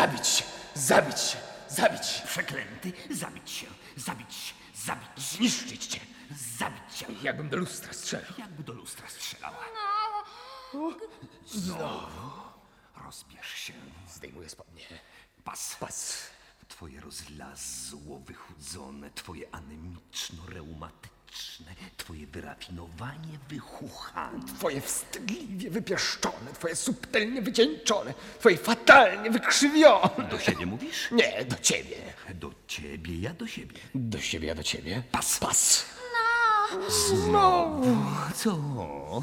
Zabić się! Zabić się! Zabić się! Przeklęty! Zabić się! Zabić się! Zabić się! Zniszczyć cię! Zabić cię! Jakbym do lustra strzelał. Jakby do lustra strzelała. No. Znowu. Rozbierz się. Zdejmuję spodnie. Pas. Pas. Twoje rozlazło wychudzone, twoje anemiczno-reumatyczne twoje wyrafinowanie wychuchane. Twoje wstydliwie wypieszczone, twoje subtelnie wycieńczone, twoje fatalnie wykrzywione. Do siebie mówisz? Nie, do ciebie. Do ciebie, ja do siebie. Do siebie, ja do ciebie. Pas, pas. Znowu. Co?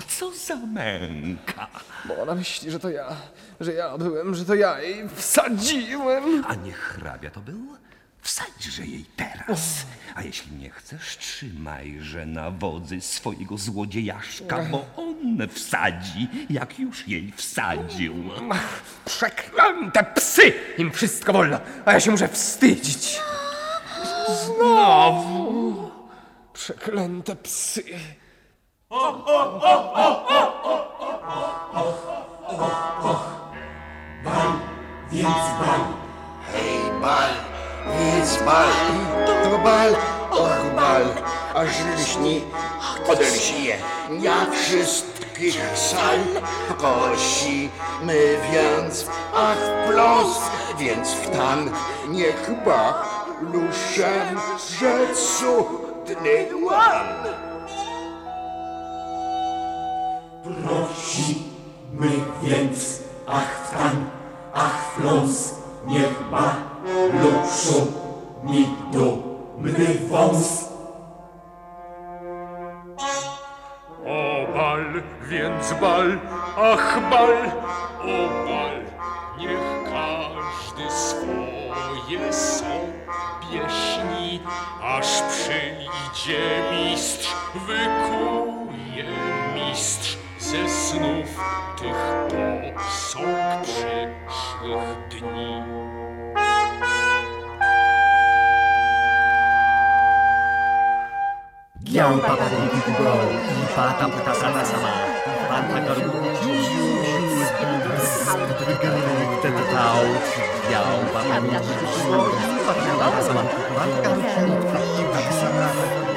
Co za męka? Bo ona myśli, że to ja, że ja byłem, że to ja jej wsadziłem. A nie hrabia to był? Wsadźże jej teraz. A jeśli nie chcesz, trzymajże na wodzy swojego złodziejaszka, bo on wsadzi, jak już jej wsadził. Przeklęte psy! Im wszystko wolno, a ja się muszę wstydzić. Znowu. Przeklęte psy. Więc bal. Hej, bal, więc bal. To bal, och bal. Aż lśni, podersie na wszystkich sal. Prosimy więc, ach plos, więc w tan niech ba luszem, że cudny łan. Prosimy więc, ach w tan, ach w los, niech ma luszu mi dumny wąs. O bal, więc bal, ach bal, o bal, niech każdy swoje sobie śni, aż przyjdzie mistrz, wykuje mistrz ze snów tych posąg przyszłych dni. Giał papa kubo i pata pata sama sama. Panta garu Tetał, giał papa kubo i pata sama. Panta I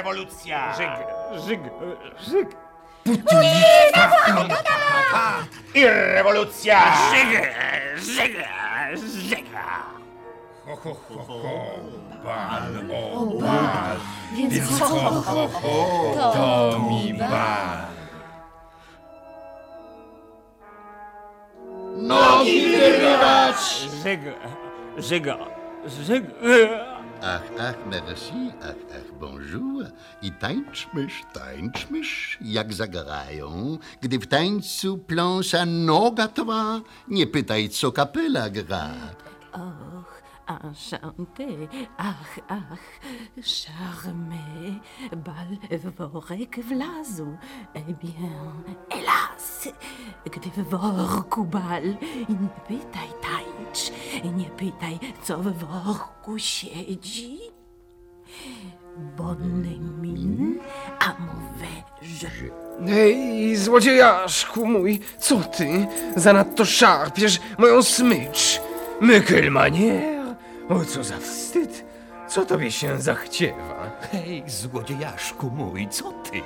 rewolucja! Żyg, żyg, żyg. I rewolucja! Żyga, żyga, żyga. Ho, ho, ho, ho. Bal, O, bal. bal. Więc ho, ho, ho, to mi bal. Nogi wyrywać! Żyga, żyga, żyga. Ach, ach, merci, ach, ach, bonjour. I tańczmysz, tańczmysz, jak zagrają. Gdy w tańcu pląsa noga twa, nie pytaj, co kapela gra. Och, enchanté, ach, ach, charmé, bal w worek wlazł. Eh bien, hélas, gdy w worku bal, nie pytaj tańcz, nie pytaj, co w worku siedzi. Bonne mine, a mauvais. Ej, złodziejaszku mój, co ty? Zanadto szarpiesz moją smycz. Mykelmanier? O, co za wstyd. Co tobie się zachciewa? Hej, złodziejaszku mój, co ty?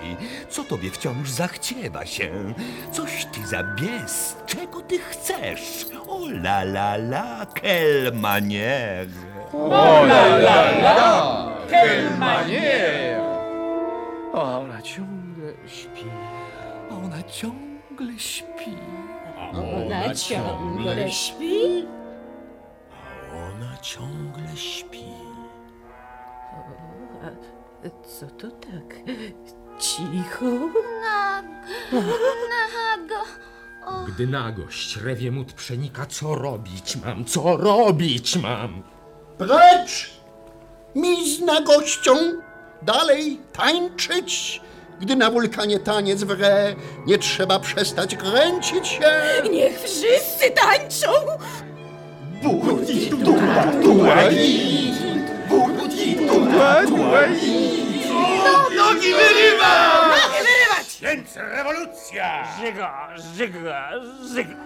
Co tobie wciąż zachciewa się? Coś ty za bies, czego ty chcesz? O la la la, kelmanier. O la la la, kelmanier. O, ona ciągle śpi. Ona ciągle śpi. Ona ciągle śpi. Ciągle śpi. A co to tak cicho? Nago. O, Gdy nagość rewie mód przenika, co robić mam, co robić mam? Precz! Mi z nagością dalej tańczyć. Gdy na wulkanie taniec wre, nie trzeba przestać kręcić się. Niech wszyscy tańczą! Budi, duma, tuai. Budi, duma, tuai. Nogi wyrywa! Nogi wyrywać! Więc rewolucja! Żyga, żyga, żyga.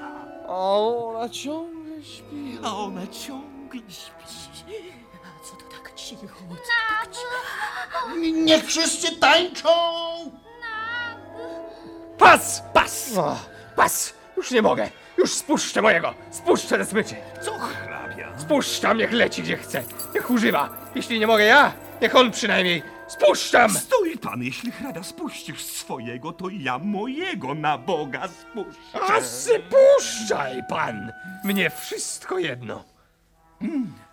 A ona ciągle śpi. A ona ciągle śpi. Co to tak cicho? Niech wszyscy tańczą! Pas! Pas! Pas! Już nie mogę! Już spuszczę mojego! Spuszczę te smyczy! Co hrabia? Spuszczam, niech leci gdzie chce! Niech używa! Jeśli nie mogę ja, niech on przynajmniej! Spuszczam! Stój pan, jeśli hrabia spuścisz swojego, to ja mojego na Boga spuszczę. A sypuszczaj pan! Mnie wszystko jedno.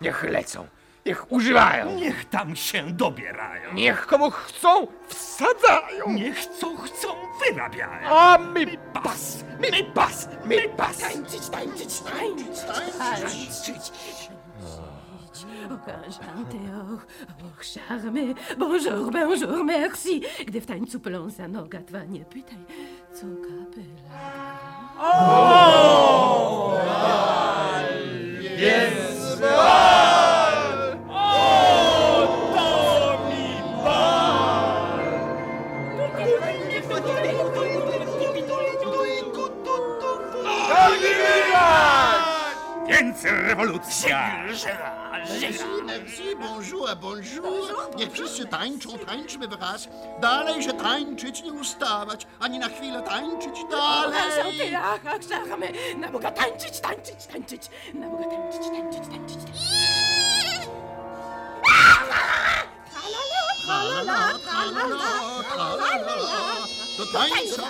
Niech lecą, niech używają. Niech tam się dobierają. Niech komu chcą, wsadzają. Niech co chcą, wyrabiają. A mi pas, mi pas, mi pas. Tańczyć, tańczyć, tańczyć, tańczyć. Enchanté, och, och, charmé, bonjour, bonjour, merci. Gdy w tańcu pląsa noga twa, nie pytaj, co kapela. Więc Więc rewolucja! Merci, merci, bonjour, bonjour. Niech wszyscy tańczą, tańczmy wraz. Dalej się tańczyć, nie ustawać, ani na chwilę tańczyć dalej. Enchanté, ach, ach, charmé, na Boga tańczyć, tańczyć, tańczyć, na Boga tańczyć, tańczyć, tańczyć. Tralala, tralala, tralala. Do tańca,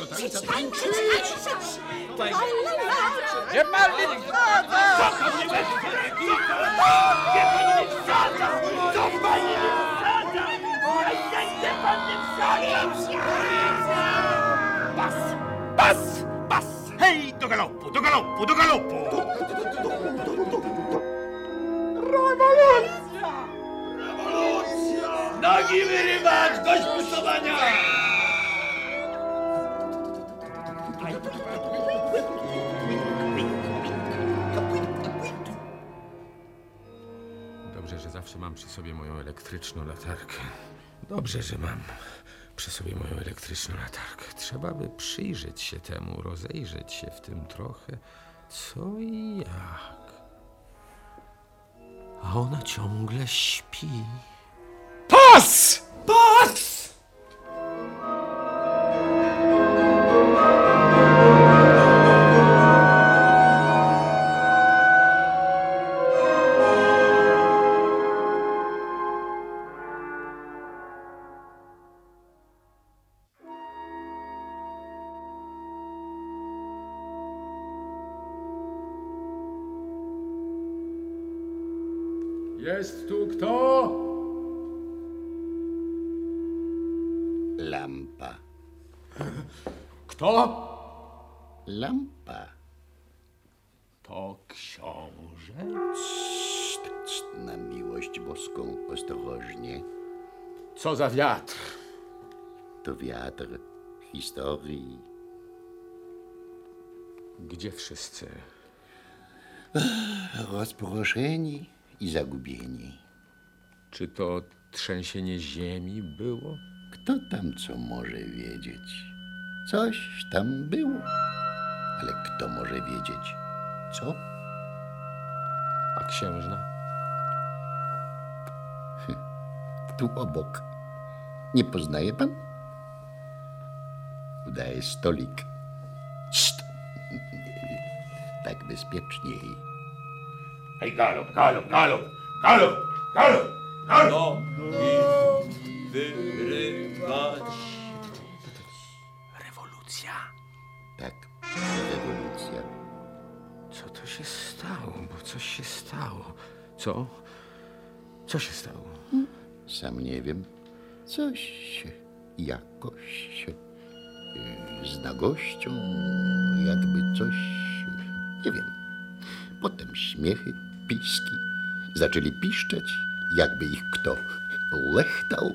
do tańca tańczyć. Nie marnie! Co pan nie wsadza? Co pan nie wsadza? Nie pan nie wsadza! Pas! Pas! Pas! Hej, do galopu, do galopu, do galopu! Rewolucja! Rewolucja! Nogi wyrywać, dość pusowania! Zawsze mam przy sobie moją elektryczną latarkę. Dobrze, że mam przy sobie moją elektryczną latarkę. Trzeba by przyjrzeć się temu, rozejrzeć się w tym trochę, co i jak. A ona ciągle śpi. Pas! Pas! Co za wiatr? To wiatr historii. Gdzie wszyscy? Rozproszeni i zagubieni. Czy to trzęsienie ziemi było? Kto tam co może wiedzieć? Coś tam było. Ale kto może wiedzieć? Co? A księżna? Tu obok. Nie poznaje pan? Udaje stolik. Czt. Tak bezpieczniej. Hej, galop, galop, galop, galop, galop, galop! Nogi wyrywać. Rewolucja. Tak, rewolucja. Co to się stało? Bo coś się stało. Co? Co się stało? Sam nie wiem. Coś jakoś yy, z nagością, jakby coś, nie wiem. Potem śmiechy, piski. Zaczęli piszczeć, jakby ich kto lechtał.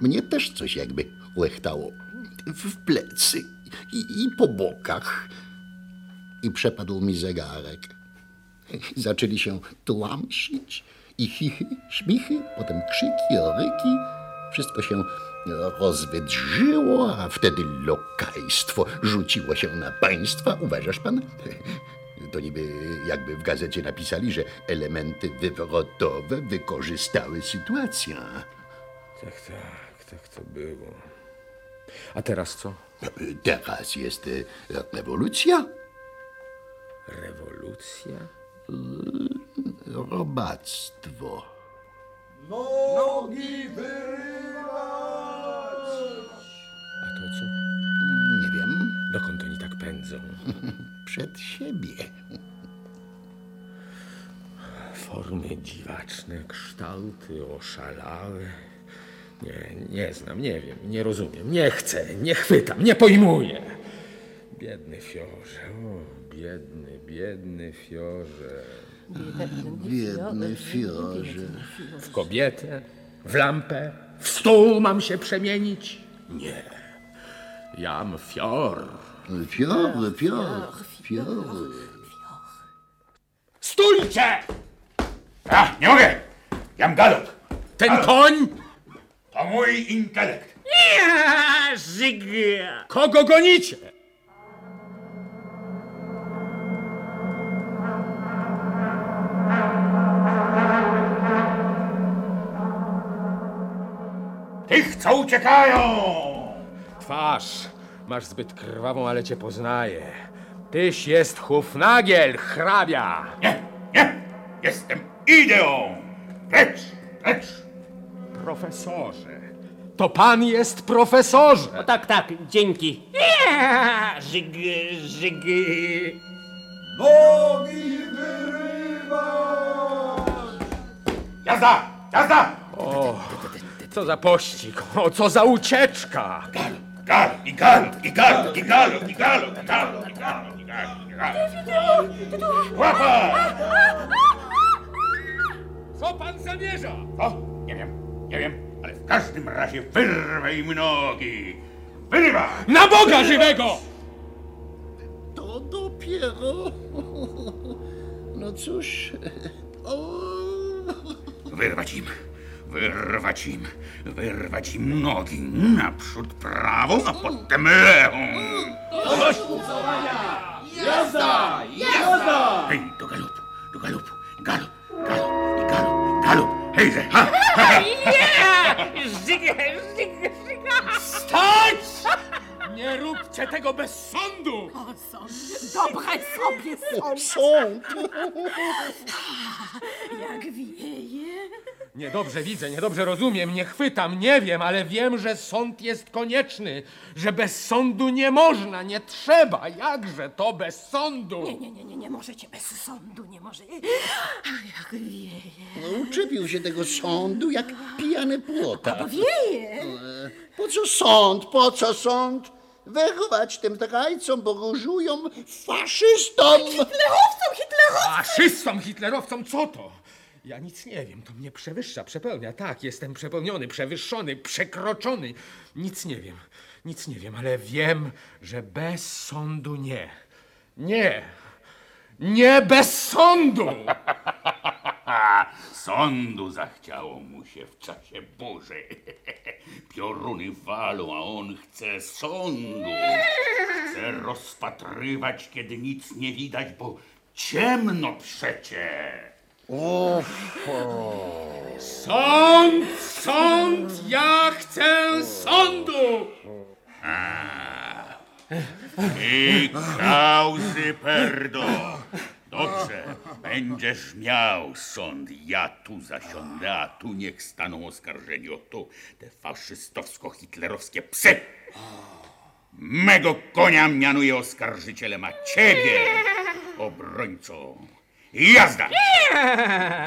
Mnie też coś jakby lechtało w plecy i, i po bokach. I przepadł mi zegarek. Zaczęli się tłamsić i chichy, śmichy, potem krzyki, ryki. Wszystko się rozwydrzyło, a wtedy lokajstwo rzuciło się na państwa. Uważasz pan? *laughs* To niby jakby w gazecie napisali, że elementy wywrotowe wykorzystały sytuację. Tak, tak, tak to było. A teraz co? Teraz jest y, rewolucja. Rewolucja? Robactwo. Nogi wyrywać! A to co? Nie wiem. Dokąd oni tak pędzą? *laughs* Przed siebie. Formy dziwaczne, kształty oszalałe. Nie, nie znam, nie wiem, nie rozumiem, nie chcę, nie chwytam, nie pojmuję. Biedny fiorze, o, biedny, biedny fiorze. Biedny fiorze. W kobietę, w lampę, w stół mam się przemienić? Nie. Jam fior. Fior, fior, fior. Stójcie! A, nie mogę! Jam galop! Ten koń? To mój intelekt. Ja, żyga! Kogo gonicie? Tych, co uciekają! Twarz. Masz zbyt krwawą, ale cię poznaję. Tyś jest Hufnagiel, hrabia. Nie, nie! Jestem ideą! Precz, precz! Profesorze. To pan jest profesorze. O tak, tak, dzięki. Żygy, żygy. Nogi wyrywać! Jazda! Jazda! O, co za pościg, o, co za ucieczka. Galop, i galop, i galop, i galop, i galop, i galop, i galop, i galop, i galop. Łapa! Co pan zamierza? O, nie wiem, nie wiem, ale w każdym razie wyrwę im nogi. Wyrywa! Na Boga żywego! To dopiero. No cóż. O. Wyrwać im, wyrwać im, wyrwać im nogi. Naprzód prawą, a potem lewą. Dość pucowania! Jazda! Jazda! Hej, do galopu, do galopu, galop, galop i galop, galop. Hejże, ha, ha, ha. *laughs* Ja, żyga, żyga, żyga. Stać! Nie róbcie tego bez sądu! O, sąd. Dobre sobie sąd. Sąd. *laughs* Jak wieje. Niedobrze widzę, niedobrze rozumiem, nie chwytam, nie wiem, ale wiem, że sąd jest konieczny, że bez sądu nie można, nie trzeba. Jakże to bez sądu? Nie, nie, nie, nie, nie możecie bez sądu, nie może. Ach, Jak wieje. No, uczepił się tego sądu jak pijany płota. Bo wieje. Po co sąd? Po co sąd? Wyrwać tym zdrajcom, bo różują faszystom! Hitlerowcom, hitlerowcom! Faszystom, hitlerowcom, co to? Ja nic nie wiem, to mnie przewyższa, przepełnia. Tak, jestem przepełniony, przewyższony, przekroczony. Nic nie wiem, nic nie wiem, ale wiem, że bez sądu nie. Nie. Nie bez sądu! *laughs* Sądu zachciało mu się w czasie burzy. *laughs* Pioruny walą, a on chce sądu. Chce rozpatrywać, kiedy nic nie widać, bo ciemno przecie. Sąd, sąd, ja chcę sądu! I kauzy perdo. Dobrze, będziesz miał sąd. Ja tu zasiądę, a tu niech staną oskarżeni o to te faszystowsko-hitlerowskie psy. Mego konia mianuje oskarżycielem, a ciebie obrońcą. Jazda!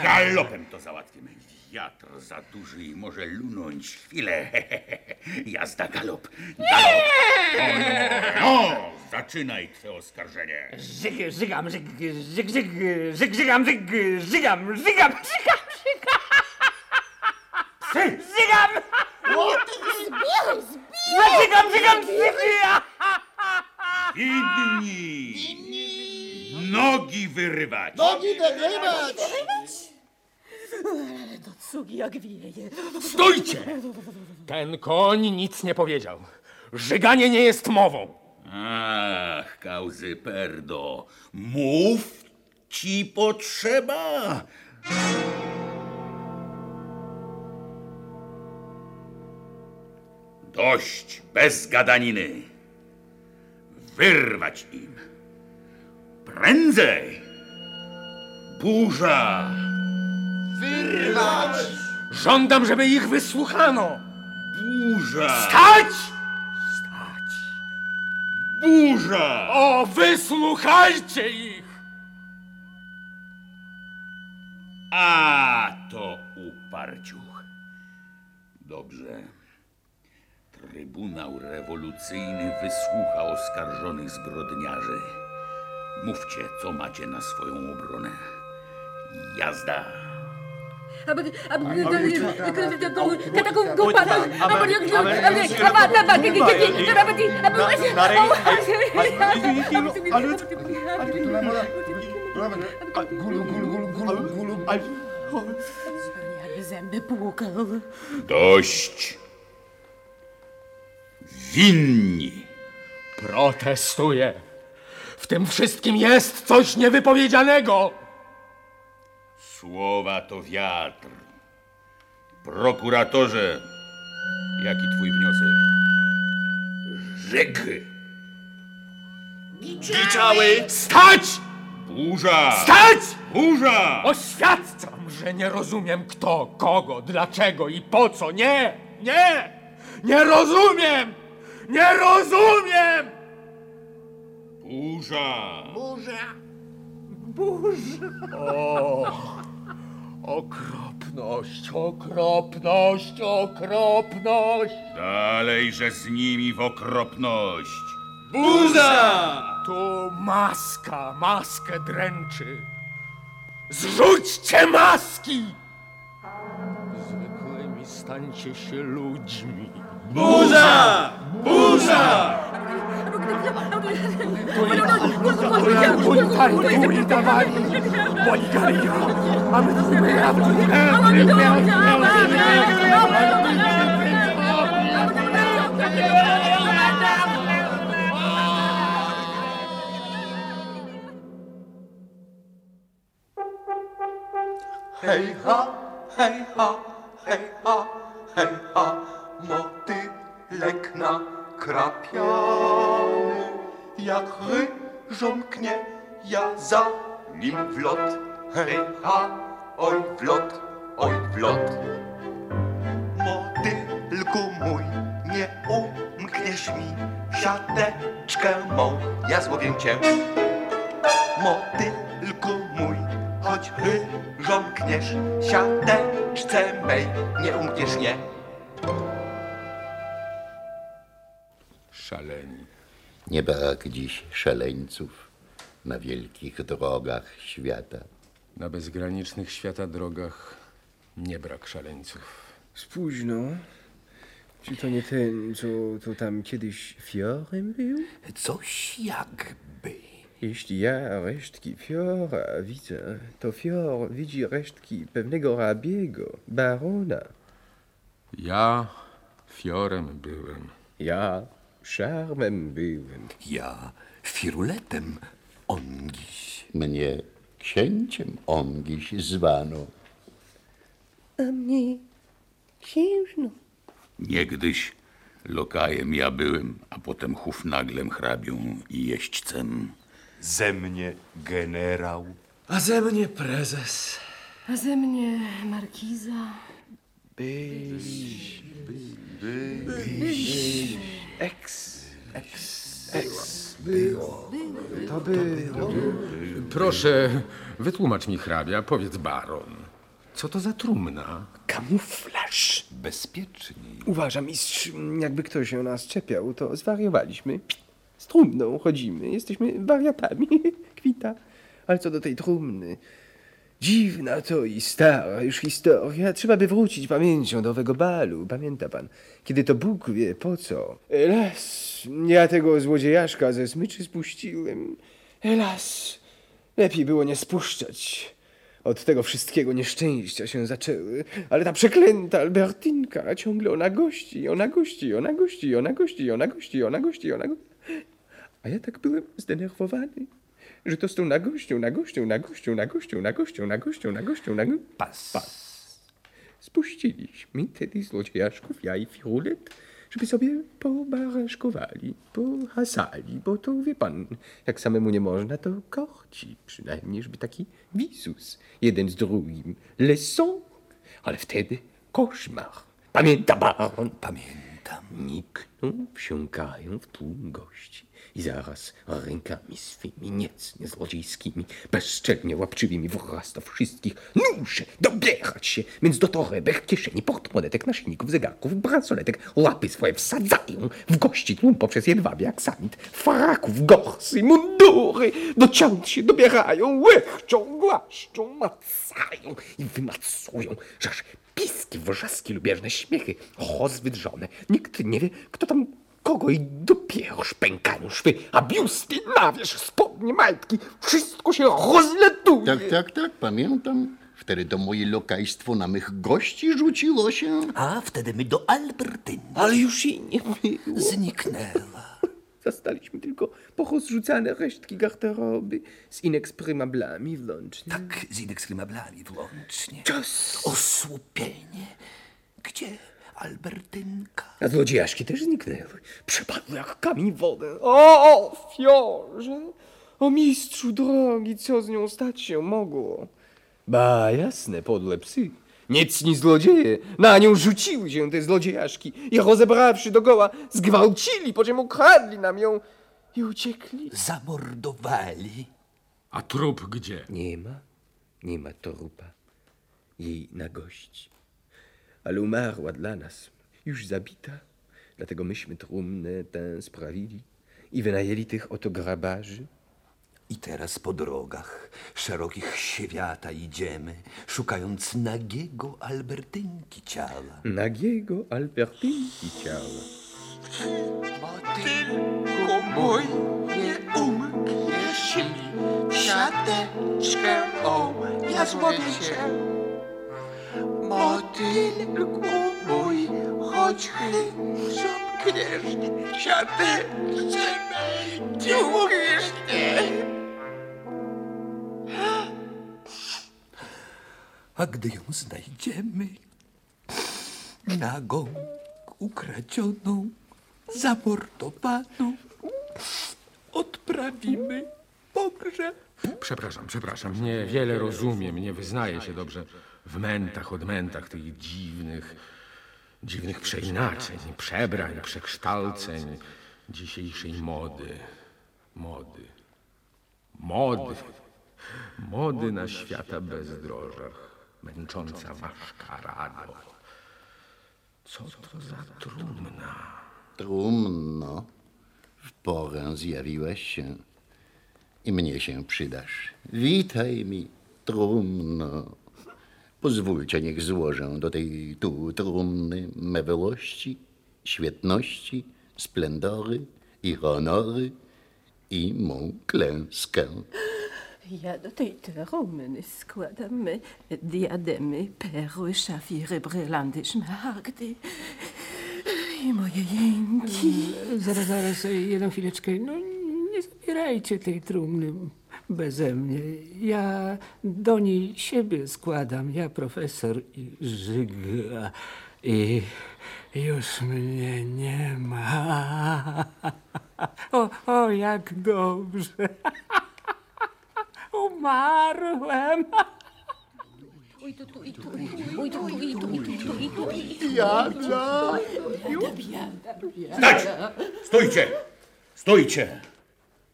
Galopem to załatwimy. Wiatr za duży i może lunąć chwilę. *laughs* Jazda, galop, galop. O, no, no, zaczynaj twe oskarżenie. Żyg, żygam, żyg, żyg, żyg, żyg, żygam, żyg, żygam, żygam, żygam, żygam. Żygam! Zbieraj, zbieraj! Żygam, żygam, żygam! Inni! Nogi wyrywać! Nogi wygrywać! Ale to Sugi jak wieje. Stójcie! Ten koń nic nie powiedział. Żyganie nie jest mową. Ach, kauzy perdo, mów ci potrzeba. Dość bez gadaniny. Wyrwać im. Prędzej. Burza. Wyrwać! Żądam, żeby ich wysłuchano. Burza. Stać! Burza! O, wysłuchajcie ich! A to uparciuch. Dobrze. Trybunał rewolucyjny wysłucha oskarżonych zbrodniarzy. Mówcie, co macie na swoją obronę. Jazda. Jakby zęby płukał. Dość. Winni. Protestuję. W tym wszystkim jest coś niewypowiedzianego. Słowa to wiatr. Prokuratorze, jaki twój wniosek? Żyg. Giczały! Stać! Burza! Stać! Burza! Oświadczam, że nie rozumiem kto, kogo, dlaczego i po co. Nie! Nie! Nie rozumiem! Nie rozumiem! Burza! Burza! Burza! O! Okropność, okropność, okropność! Dalej, że z nimi w okropność. Burza! Tu maska, maskę dręczy. Zrzućcie maski! Zwykłymi stańcie się ludźmi. Burza! Burza! Buntarki dawali, Bolgaria, a my Hej krapiany. Jak ryżomknie, ja za nim w lot. Hej ha, oj w lot, oj w lot. Motylku mój, nie umkniesz mi siateczkę mą, ja złowię cię. Motylku mój, choć ryżomkniesz siateczce mej, nie umkniesz, nie. Szaleni. Nie brak dziś szaleńców na wielkich drogach świata. Na bezgranicznych świata drogach nie brak szaleńców. Spójrz no. Czy to nie ten, co to tam kiedyś fiorem był? Coś jakby. Jeśli ja resztki fiora widzę, to fior widzi resztki pewnego rabiego, barona. Ja fiorem byłem. Ja szarmem byłem. Ja firuletem ongiś. Mnie księciem ongiś zwano. A mnie księżną. Niegdyś lokajem ja byłem, a potem hufnaglem hrabią i jeźdźcem. Ze mnie generał. A ze mnie prezes. A ze mnie markiza. Byś, byś, ex, ex, ex, było. To było. Proszę, wytłumacz mi hrabia, powiedz baron. Co to za trumna? Kamuflaż. Bezpieczniej. Uważam, mistrz, jakby ktoś się nas czepiał, to zwariowaliśmy. Z trumną chodzimy, jesteśmy wariatami. Kwita. Ale co do tej trumny. Dziwna to i stara już historia. Trzeba by wrócić pamięcią do owego balu. Pamięta pan, kiedy to Bóg wie po co. Elas, ja tego złodziejaszka ze smyczy spuściłem. Elas, lepiej było nie spuszczać. Od tego wszystkiego nieszczęścia się zaczęły. Ale ta przeklęta Albertinka ciągle ona gości, ona gości, ona gości, ona gości, ona gości, ona gości, ona gości. A ja tak byłem zdenerwowany, że to z tą nagością, nagością, nagością, nagością, nagością, nagością, nagością, nagością. Pas. Pas. Spuściliśmy wtedy złodziejaszków, ja i Firulet, żeby sobie pobaraszkowali, pohasali, bo to wie pan, jak samemu nie można, to kochci przynajmniej, żeby taki wisus, jeden z drugim, leçon, ale wtedy koszmar. Pamięta baron? Pamiętam. Nikną, wsiąkają w tłum gości i zaraz rękami swymi niecnie złodziejskimi, bezczelnie łapczywymi wraz do wszystkich nuże dobierać się, więc do torebek, kieszeni, portmonetek, naszyjników, zegarków, bransoletek łapy swoje wsadzają w gości tłum poprzez jedwabie aksamit, fraków, gorsy, mundury, do ciąg się dobierają, łechczą, głaszczą, macają i wymacują, że aż piski, wrzaski, lubieżne śmiechy, rozwydrzone. Nikt nie wie, kto tam kogo i dopiero szpękają szwy, a biusty, nawierz, spodnie, majtki, wszystko się rozletuje. Tak, tak, tak, pamiętam. Wtedy to moje lokajstwo na mych gości rzuciło się. A wtedy my do Albertyny. Ale już jej nie było. Zniknęła. Zastaliśmy tylko porozrzucane resztki garderoby z ineksprymablami włącznie. Tak, z ineksprymablami włącznie. Czas. Osłupienie. Gdzie Albertynka? A złodziejaszki też zniknęły. Przepadły jak kamień w wodę. O, fiorze! O mistrzu drogi, co z nią stać się mogło? Ba, jasne, podłe psy. Niecni złodzieje na nią rzuciły się te złodziejaszki i rozebrawszy dogoła, zgwałcili, po czym ukradli nam ją i uciekli. Zamordowali. A trup gdzie? Nie ma, nie ma trupa. Jej na gości. Ale umarła dla nas, już zabita. Dlatego myśmy trumnę tę sprawili i wynajęli tych oto grabarzy. I teraz po drogach szerokich świata idziemy, szukając nagiego Albertynki ciała. Nagiego Albertynki ciała. Motylku mój, nie umkniesz mi siateczkę, o, ja złowię cię. Motylku mój, choć chyb zamkniesz siateczkę, nie umkniesz mnie. A gdy ją znajdziemy, nagą, ukradzioną, zamordowaną, odprawimy pogrzeb. Przepraszam, przepraszam, niewiele rozumiem, nie wyznaję się dobrze w mętach, odmętach tych dziwnych, dziwnych przeinaczeń, przebrań, przekształceń dzisiejszej mody. Mody. Mody. Mody na świata bezdrożach. Męcząca maszkarado. Co to za trumna? Trumno, w porę zjawiłeś się i mnie się przydasz. Witaj mi, trumno. Pozwólcie, niech złożę do tej tu trumny me wyłości, świetności, splendory i honory i mą klęskę. Ja do tej trumny składam diademy, perły, szafiry, brylanty, szmaragdy i moje jęki. Zaraz, zaraz, jedną chwileczkę. No nie zabierajcie tej trumny beze mnie. Ja do niej siebie składam. Ja profesor i Żyga. I już mnie nie ma. *laughs* O, o jak dobrze. *laughs* Umarłem. Uj tu, tu, i tu, uj tu, tu, i tu, i tu, i tu, i tu, i tu. Biada. Stać! Stójcie! Stójcie!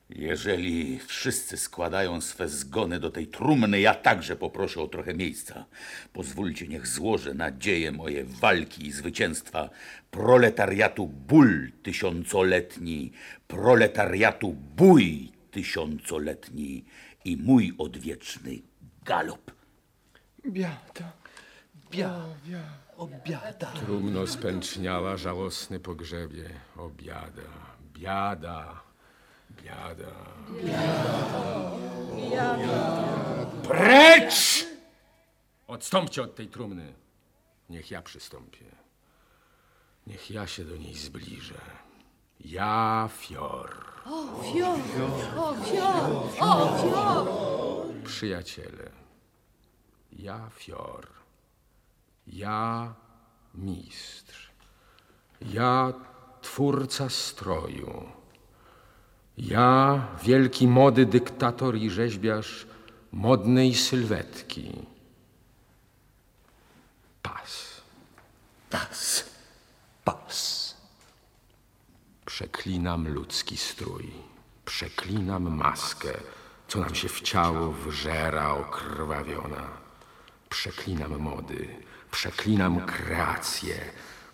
Jeżeli wszyscy składają swe zgony do tej trumny, ja także poproszę o trochę miejsca. Pozwólcie, niech złożę nadzieje moje walki i zwycięstwa proletariatu ból tysiącoletni, proletariatu bój tysiącoletni i mój odwieczny galop. Biada, biada, o biada. Trumno spęczniała, żałosny pogrzebie. O biada, biada, biada. Precz Odstąpcie od tej trumny. Niech ja przystąpię. Niech ja się do niej zbliżę. Ja, Fior. O, fior, o, fior, o, fior. Przyjaciele. Ja, Fior. Ja, mistrz. Ja, twórca stroju. Ja, wielki mody dyktator i rzeźbiarz modnej sylwetki. Pas. Pas. Pas. Przeklinam ludzki strój. Przeklinam maskę, co nam się w ciało wżera okrwawiona. Przeklinam mody. Przeklinam kreację.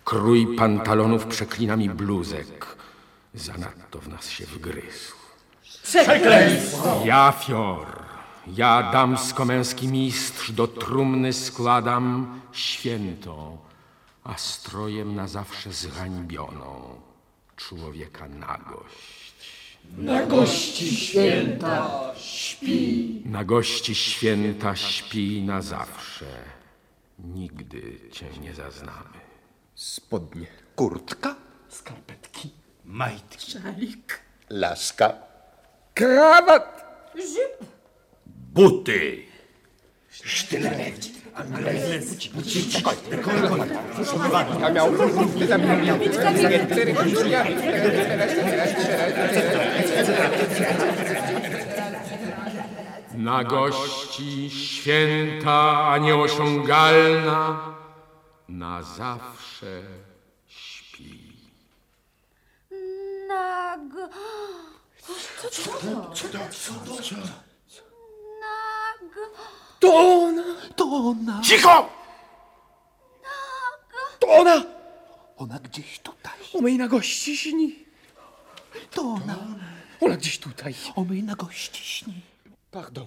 Krój pantalonów przeklinam i bluzek. Zanadto w nas się wgryzł. Przekleństwo! Ja, Fior, ja damsko-męski mistrz do trumny składam świętą, a strojem na zawsze zhańbioną człowieka nagość. Na gości święta śpi. Na gości święta śpi na zawsze. Nigdy cię nie zaznamy. Spodnie. Kurtka. Skarpetki. Majtki. Szalik. Laska. Krawat. Żyp. Buty. Sztylet. Na gości święta nieosiągalna na zawsze śpi. Nag... Co, co, *gasps* Co to? Co to? Co? Nag... To ona! To ona! Cicho! To ona! Ona gdzieś tutaj. O mej nagości śni. To ona. Ona gdzieś tutaj. O mej nagości śni. Pardon.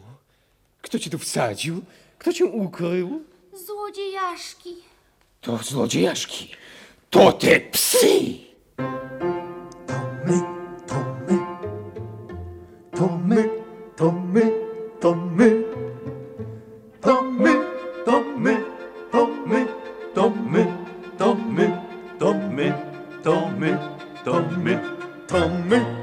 Kto cię tu wsadził? Kto cię ukrył? Złodziejaszki. To złodziejaszki. To te psy! To my, to my, to my. To my, to my, to my, to my, to my, to my, to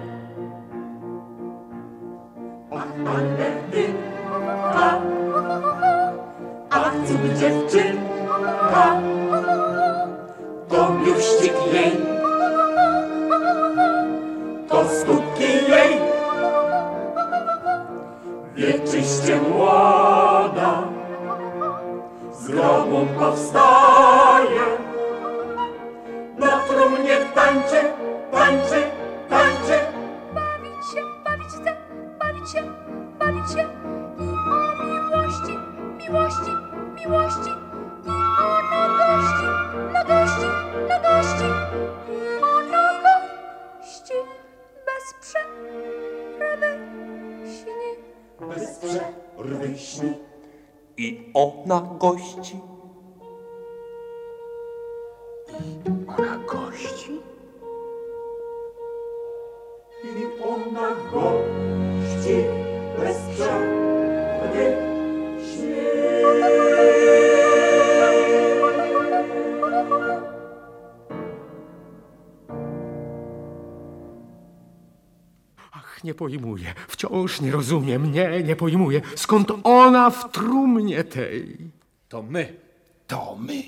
wieczyście młoda, z grobu powstaje, Pojmuję, wciąż nie rozumiem, nie, nie pojmuję, skąd ona w trumnie tej. To my. To my.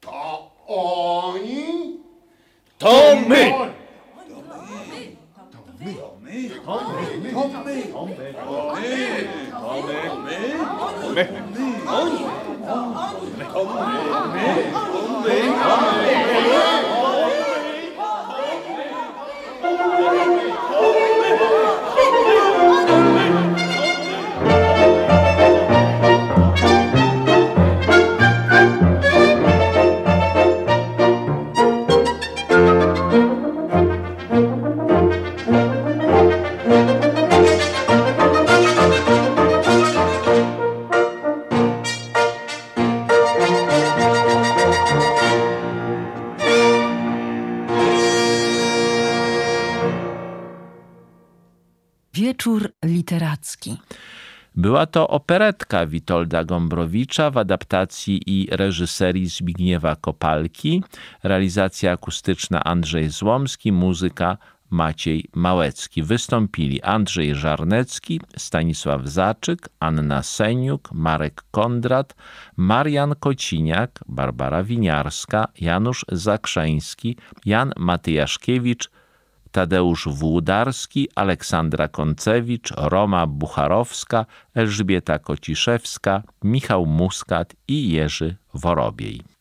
To oni? To my. Wieczór literacki. Była to operetka Witolda Gombrowicza w adaptacji i reżyserii Zbigniewa Kopalki, realizacja akustyczna Andrzej Złomski, muzyka Maciej Małecki. Wystąpili Andrzej Żarnecki, Stanisław Zaczyk, Anna Seniuk, Marek Kondrat, Marian Kociniak, Barbara Winiarska, Janusz Zakrzeński, Jan Matyjaszkiewicz, Tadeusz Włudarski, Aleksandra Koncewicz, Roma Bucharowska, Elżbieta Kociszewska, Michał Muskat i Jerzy Worobiej.